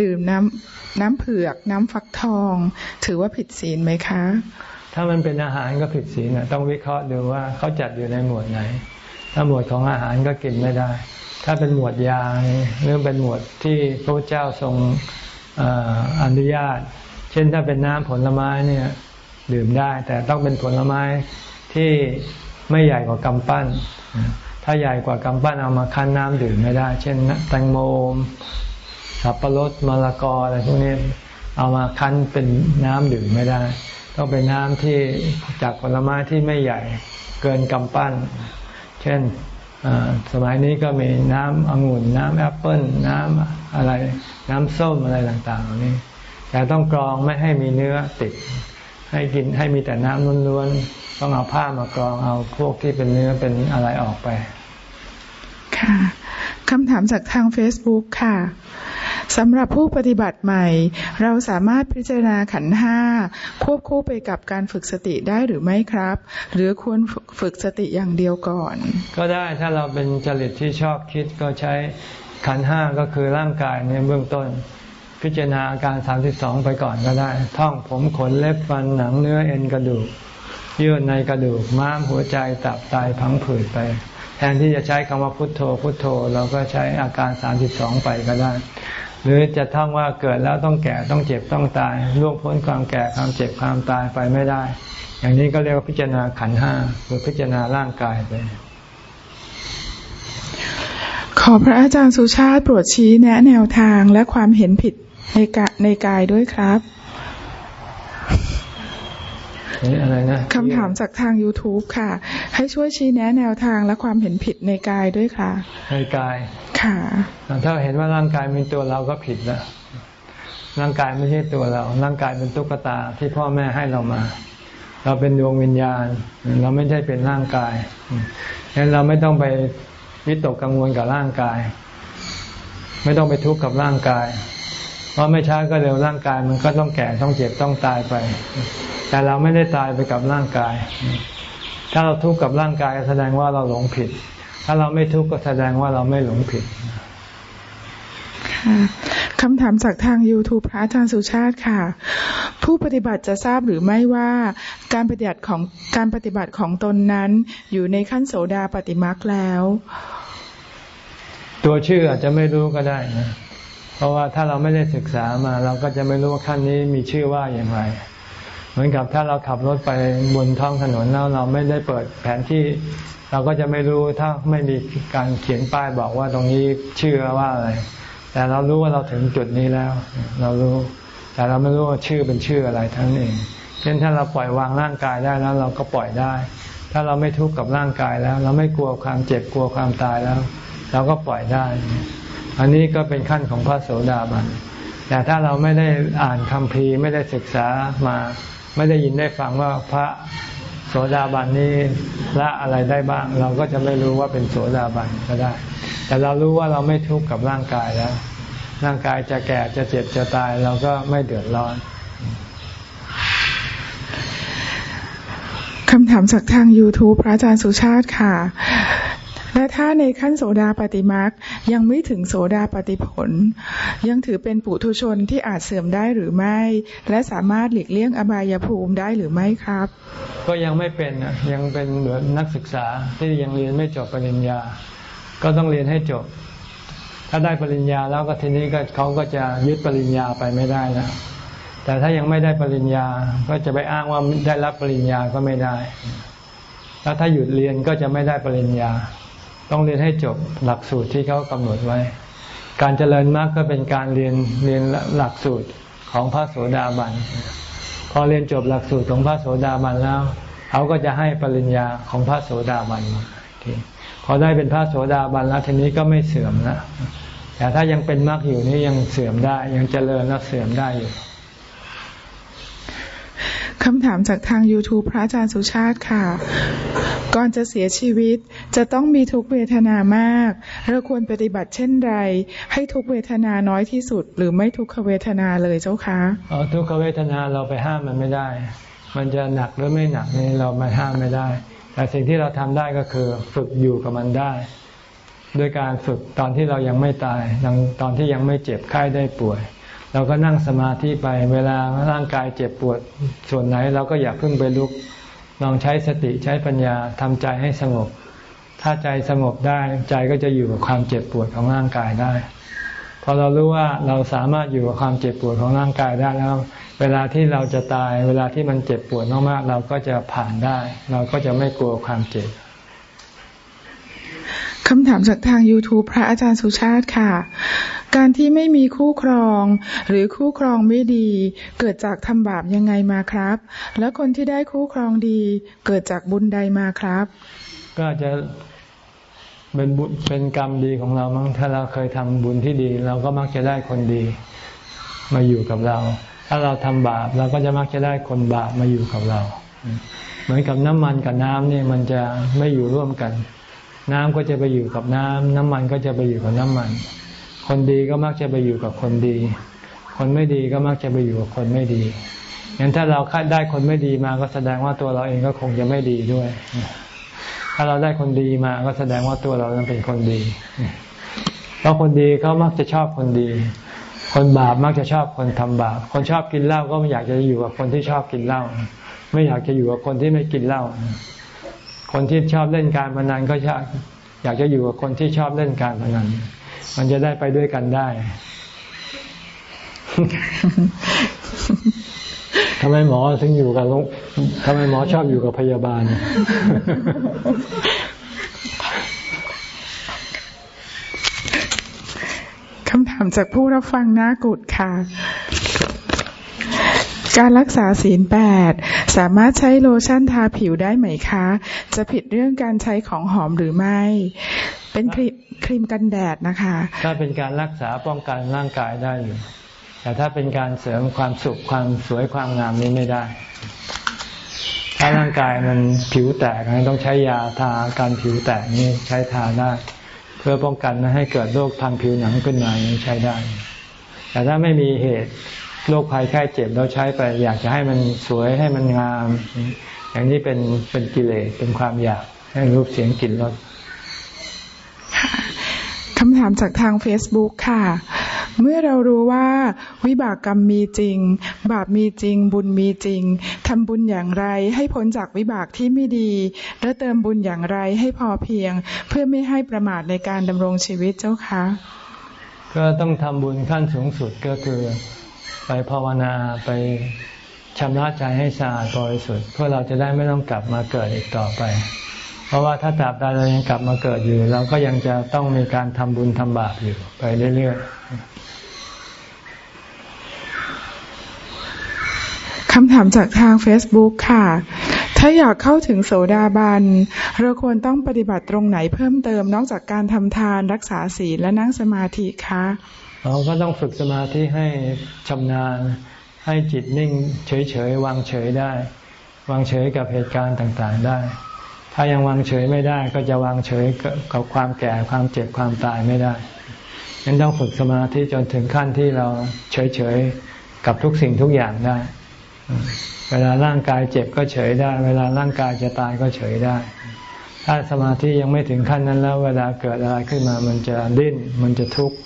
ดื่มน้ำน้ำเผือก น้ำฟักทอง ถือว่าผิดศีลไหมคะ ถ้ามันเป็นอาหารก็ผิดศีลต้องวิเคราะห์ดูว่าเขาจัดอยู่ในหมวดไหน ถ้าหมวดของอาหารก็กินไม่ได้ ถ้าเป็นหมวดยาหรือเป็นหมวดที่พระเจ้าทรงอนุญาต เช่นถ้าเป็นน้ำผลไม้เนี่ยดื่มได้ แต่ต้องเป็นผลไม้ที่ไม่ใหญ่กว่ากำปั้น ถ้าใหญ่กว่ากำปั้นเอามาคั้นน้ำดื่มไม่ได้ เช่นแตงโมสับปะรดมะละกออะไรพวกนี้เอามาคั้นเป็นน้ำดื่มไม่ได้ ต้องเป็นน้ำที่จากผลไม้ที่ไม่ใหญ่เกินกำปั้น เช่นสมัยนี้ก็มีน้ำองุ่นน้ำแอปเปิ้ลน้ำอะไร น้ำส้มอะไรต่างๆเหล่านี้ แต่ต้องกรองไม่ให้มีเนื้อติด ให้กินให้มีแต่น้ำล้วนๆต้องเอาผ้ามากรองเอาพวกที่เป็นเนื้อเป็นอะไรออกไป ค่ะคำถามจากทาง Facebook ค่ะสำหรับผู้ปฏิบัติใหม่ เราสามารถพิจารณาขันห้าควบคู่ไปกับการฝึกสติได้หรือไม่ครับ หรือควรฝึกสติอย่างเดียวก่อน ก็ได้ถ้าเราเป็นจริตที่ชอบคิดก็ใช้ขันห้าก็คือร่างกายในเบื้องต้น พิจารณาอาการสามสิบสองไปก่อนก็ได้ ท่องผมขนเล็บฟันหนังเนื้อเอ็นกระดูก เยื่อในกระดูกม้ามหัวใจตับไตพังผืดไป แทนที่จะใช้คำว่าพุทโธ พุทโธ เราก็ใช้อาการสามสิบสองไปก็ได้ หรือจะท่องว่าเกิดแล้วต้องแก่ต้องเจ็บต้องตายล่วงพ้นความแก่ความเจ็บความตายไปไม่ได้ อย่างนี้ก็เรียกว่าพิจารณาขันห้าหรือพิจารณาร่างกายไปขอพระอาจารย์สุชาติโปรดชี้แนะแนวทางและความเห็นผิด ในกในกายด้วยครับอะไรนะคำถามจากทาง YouTube ค่ะ ให้ช่วยชี้แนะแนวทางและความเห็นผิดในกายด้วยค่ะ ในกาย ค่ะ ถ้าเห็นว่าร่างกายเป็นตัวเราก็ผิดแล้วร่างกายไม่ใช่ตัวเรา ร่างกายเป็นตุ๊กตาที่พ่อแม่ให้เรามา เราเป็นดวงวิญญาณ เราไม่ใช่เป็นร่างกายดังนั้นเราไม่ต้องไปวิตกกังวลกับร่างกาย ไม่ต้องไปทุกข์กับร่างกาย เพราะไม่ช้าก็เร็วร่างกายมันก็ต้องแก่ต้องเจ็บต้องตายไป แต่เราไม่ได้ตายไปกับร่างกาย ถ้าเราทุกข์กับร่างกายแสดงว่าเราหลงผิด ถ้าเราไม่ทุกข์ก็แสดงว่าเราไม่หลงผิดคำถามจากทาง YouTube พระอาจารย์สุชาติค่ะ ผู้ปฏิบัติจะทราบหรือไม่ว่าการปฏิบัติของการปฏิบัติของตนนั้นอยู่ในขั้นโสดาปฏิมักแล้ว ตัวชื่ออาจจะไม่รู้ก็ได้นะ เพราะว่าถ้าเราไม่ได้ศึกษามาเราก็จะไม่รู้ว่าขั้นนี้มีชื่อว่าอย่างไร เหมือนกับถ้าเราขับรถไปบนท้องถนนแล้วเราไม่ได้เปิดแผนที่ เราก็จะไม่รู้ถ้าไม่มีการเขียนป้ายบอกว่าตรงนี้ชื่อว่าอะไร แต่เรารู้ว่าเราถึงจุดนี้แล้ว เรารู้ แต่เราไม่รู้ว่าชื่อเป็นชื่ออะไรทั้งเองเช่นถ้าเราปล่อยวางร่างกายได้แล้ว เราก็ปล่อยได้ ถ้าเราไม่ทุกข์กับร่างกายแล้ว เราไม่กลัวความเจ็บกลัวความตายแล้ว เราก็ปล่อยได้ อันนี้ก็เป็นขั้นของพระโสดาบัน แต่ถ้าเราไม่ได้อ่านคำพีไม่ได้ศึกษามา ไม่ได้ยินได้ฟังว่าพระโสดาบันนี้ละอะไรได้บ้าง เราก็จะไม่รู้ว่าเป็นโสดาบันก็ได้ แต่เรารู้ว่าเราไม่ทุกข์กับร่างกายแล้ว ร่างกายจะแก่จะเจ็บจะตายเราก็ไม่เดือดร้อนคำถามจากทาง YouTube พระอาจารย์สุชาติค่ะ และถ้าในขั้นโสดาปฏิมักยังไม่ถึงโสดาปฏิผล ยังถือเป็นปุถุชนที่อาจเสื่อมได้หรือไม่ และสามารถหลีกเลี่ยงอบายภูมิได้หรือไม่ครับ ก็ยังไม่เป็นยังเป็นเหมือนนักศึกษาที่ยังเรียนไม่จบปริญญา ก็ต้องเรียนให้จบ ถ้าได้ปริญญาแล้วก็ทีนี้ก็เขาก็จะยึดปริญญาไปไม่ได้แล้วแต่ถ้ายังไม่ได้ปริญญา ก็จะไปอ้างว่าได้รับปริญญาก็ไม่ได้ แล้วถ้าหยุดเรียนก็จะไม่ได้ปริญญา ต้องเรียนให้จบหลักสูตรที่เขากำหนดไว้ การเจริญมากก็เป็นการเรียนเรียนหลักสูตรของพระโสดาบัน พอเรียนจบหลักสูตรของพระโสดาบันแล้วเขาก็จะให้ปริญญาของพระโสดาบันมาพอได้เป็นพระโสดาบันแล้วทีนี้ก็ไม่เสื่อมนะแต่ถ้ายังเป็นมรรคอยู่นี่ยังเสื่อมได้ ยังเจริญแล้วเสื่อมได้อยู่ คำถามจากทาง YouTube พระอาจารย์สุชาติค่ะ ก่อนจะเสียชีวิตจะต้องมีทุกเวทนามาก เราควรปฏิบัติเช่นไร ให้ทุกเวทนาน้อยที่สุด หรือไม่ทุกขเวทนาเลยเจ้าคะอ๋อทุกขเวทนาเราไปห้ามมันไม่ได้ มันจะหนักหรือไม่หนักนี่เราไม่ห้ามไม่ได้ แต่สิ่งที่เราทำได้ก็คือฝึกอยู่กับมันได้ด้วยการฝึกตอนที่เรายังไม่ตายตอนที่ยังไม่เจ็บไข้ได้ป่วย เราก็นั่งสมาธิไปเวลาร่างกายเจ็บปวดส่วนไหน เราก็อย่าเพิ่งไปลุกลองใช้สติใช้ปัญญาทำใจให้สงบ ถ้าใจสงบได้ใจก็จะอยู่กับความเจ็บปวดของร่างกายได้ พอเรารู้ว่าเราสามารถอยู่กับความเจ็บปวดของร่างกายได้แล้ว เวลาที่เราจะตาย เวลาที่มันเจ็บปวดมากๆเราก็จะผ่านได้ เราก็จะไม่กลัวความเจ็บ คำถามจากทาง YouTube พระอาจารย์สุชาติค่ะ การที่ไม่มีคู่ครอง หรือคู่ครองไม่ดี เกิดจากทำบาปยังไงมาครับ และคนที่ได้คู่ครองดี เกิดจากบุญใดมาครับ ก็จะเป็นบุญเป็นกรรมดีของเรามั้งถ้าเราเคยทำบุญที่ดี เราก็มักจะได้คนดีมาอยู่กับเรา ถ้าเราทำบาปเราก็จะมักจะได้คนบาปมาอยู่กับเรา เหมือนกับน้ำมันกับน้ำเนี่ยมันจะไม่อยู่ร่วมกัน น้ำก็จะไปอยู่กับน้ำน้ำมันก็จะไปอยู่กับน้ำมัน คนดีก็มักจะไปอยู่กับคนดี คนไม่ดีก็มักจะไปอยู่กับคนไม่ดีงั้นถ้าเราคาดได้คนไม่ดีมาก็แสดงว่าตัวเราเองก็คงจะไม่ดีด้วย ถ้าเราได้คนดีมาก็แสดงว่าตัวเราเป็นคนดี เพราะคนดีเขามักจะชอบคนดี คนบาปมักจะชอบคนทำบาป คนชอบกินเหล้าก็ไม่อยากจะอยู่กับคนที่ชอบกินเหล้า ไม่อยากจะอยู่กับคนที่ไม่กินเหล้า คนที่ชอบเล่นการพนันก็อยากอยากจะอยู่กับคนที่ชอบเล่นการพนันมันจะได้ไปด้วยกันได้ทำไมหมอถึงอยู่กับลูกทำไมหมอชอบอยู่กับพยาบาล คำถามจากผู้รับฟังน้ากุดค่ะ การรักษาศีลแปดสามารถใช้โลชั่นทาผิวได้ไหมคะ จะผิดเรื่องการใช้ของหอมหรือไม่ เป็นครีมครมกันแดดนะคะ ถ้าเป็นการรักษาป้องกันร่างกายได้อยู่ แต่ถ้าเป็นการเสริมความสุขความสวยความงามนี้ไม่ได้ ถ้าร่างกายมันผิวแตกต้องใช้ยาทาการผิวแตกนี่ใช้ทาได้ เพื่อป้องกันไม่ให้เกิดโรคทางผิวหนังขึ้นมาใช้ได้ แต่ถ้าไม่มีเหตุ โรคภัยแค่เจ็บเราใช้ไป อยากจะให้มันสวยให้มันงาม อย่างนี้เป็นเป็นกิเลสเป็นความอยากให้รูปเสียงกลิ่นรสคำถามจากทาง Facebook ค่ะ เมื่อเรารู้ว่าวิบากกรรมมีจริง บาปมีจริง บุญมีจริงทำบุญอย่างไรให้พ้นจากวิบากที่ไม่ดี และเติมบุญอย่างไรให้พอเพียง เพื่อไม่ให้ประมาทในการดำรงชีวิตเจ้าคะ ก็ต้องทำบุญขั้นสูงสุดก็คือ ไปภาวนาไปชำระใจให้สะอาดบริสุทธิ์เพื่อเราจะได้ไม่ต้องกลับมาเกิดอีกต่อไป เพราะว่าถ้าตราบใดเรายังกลับมาเกิดอยู่ เราก็ยังจะต้องมีการทำบุญทำบาปอยู่ไปเรื่อยๆคำถามจากทาง Facebook ค่ะถ้าอยากเข้าถึงโสดาบัน เราควรต้องปฏิบัติตรงไหนเพิ่มเติมนอกจากการทำทานรักษาศีลและนั่งสมาธิคะ เราก็ต้องฝึกสมาธิให้ชำนาญ ให้จิตนิ่งเฉยๆวางเฉยได้ วางเฉยกับเหตุการณ์ต่างๆได้ ถ้ายังวางเฉยไม่ได้ ก็จะวางเฉยกับความแก่ความเจ็บความตายไม่ได้ยังต้องฝึกสมาธิจนถึงขั้นที่เราเฉยๆกับทุกสิ่งทุกอย่างได้ เวลาร่างกายเจ็บก็เฉยได้ เวลาร่างกายจะตายก็เฉยได้ ถ้าสมาธิยังไม่ถึงขั้นนั้นแล้ว เวลาเกิดอะไรขึ้นมามันจะดิ้นมันจะทุกข์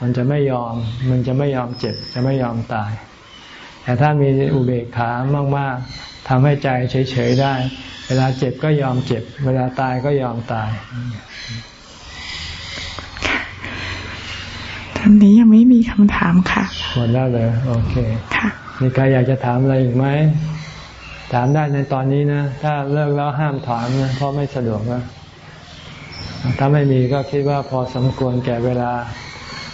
มันจะไม่ยอม มันจะไม่ยอมเจ็บ จะไม่ยอมตาย แต่ถ้ามีอุเบกขามาก ๆทำให้ใจเฉยๆได้ เวลาเจ็บก็ยอมเจ็บ เวลาตายก็ยอมตายตอนนี้ยังไม่มีคำถามค่ะหมดแล้วเลยโอเคค่ะมีใครอยากจะถามอะไรอีกไหมถามได้ในตอนนี้นะ ถ้าเลิกแล้วห้ามถามนะเพราะไม่สะดวกนะถ้าไม่มีก็คิดว่าพอสมควรแก่เวลา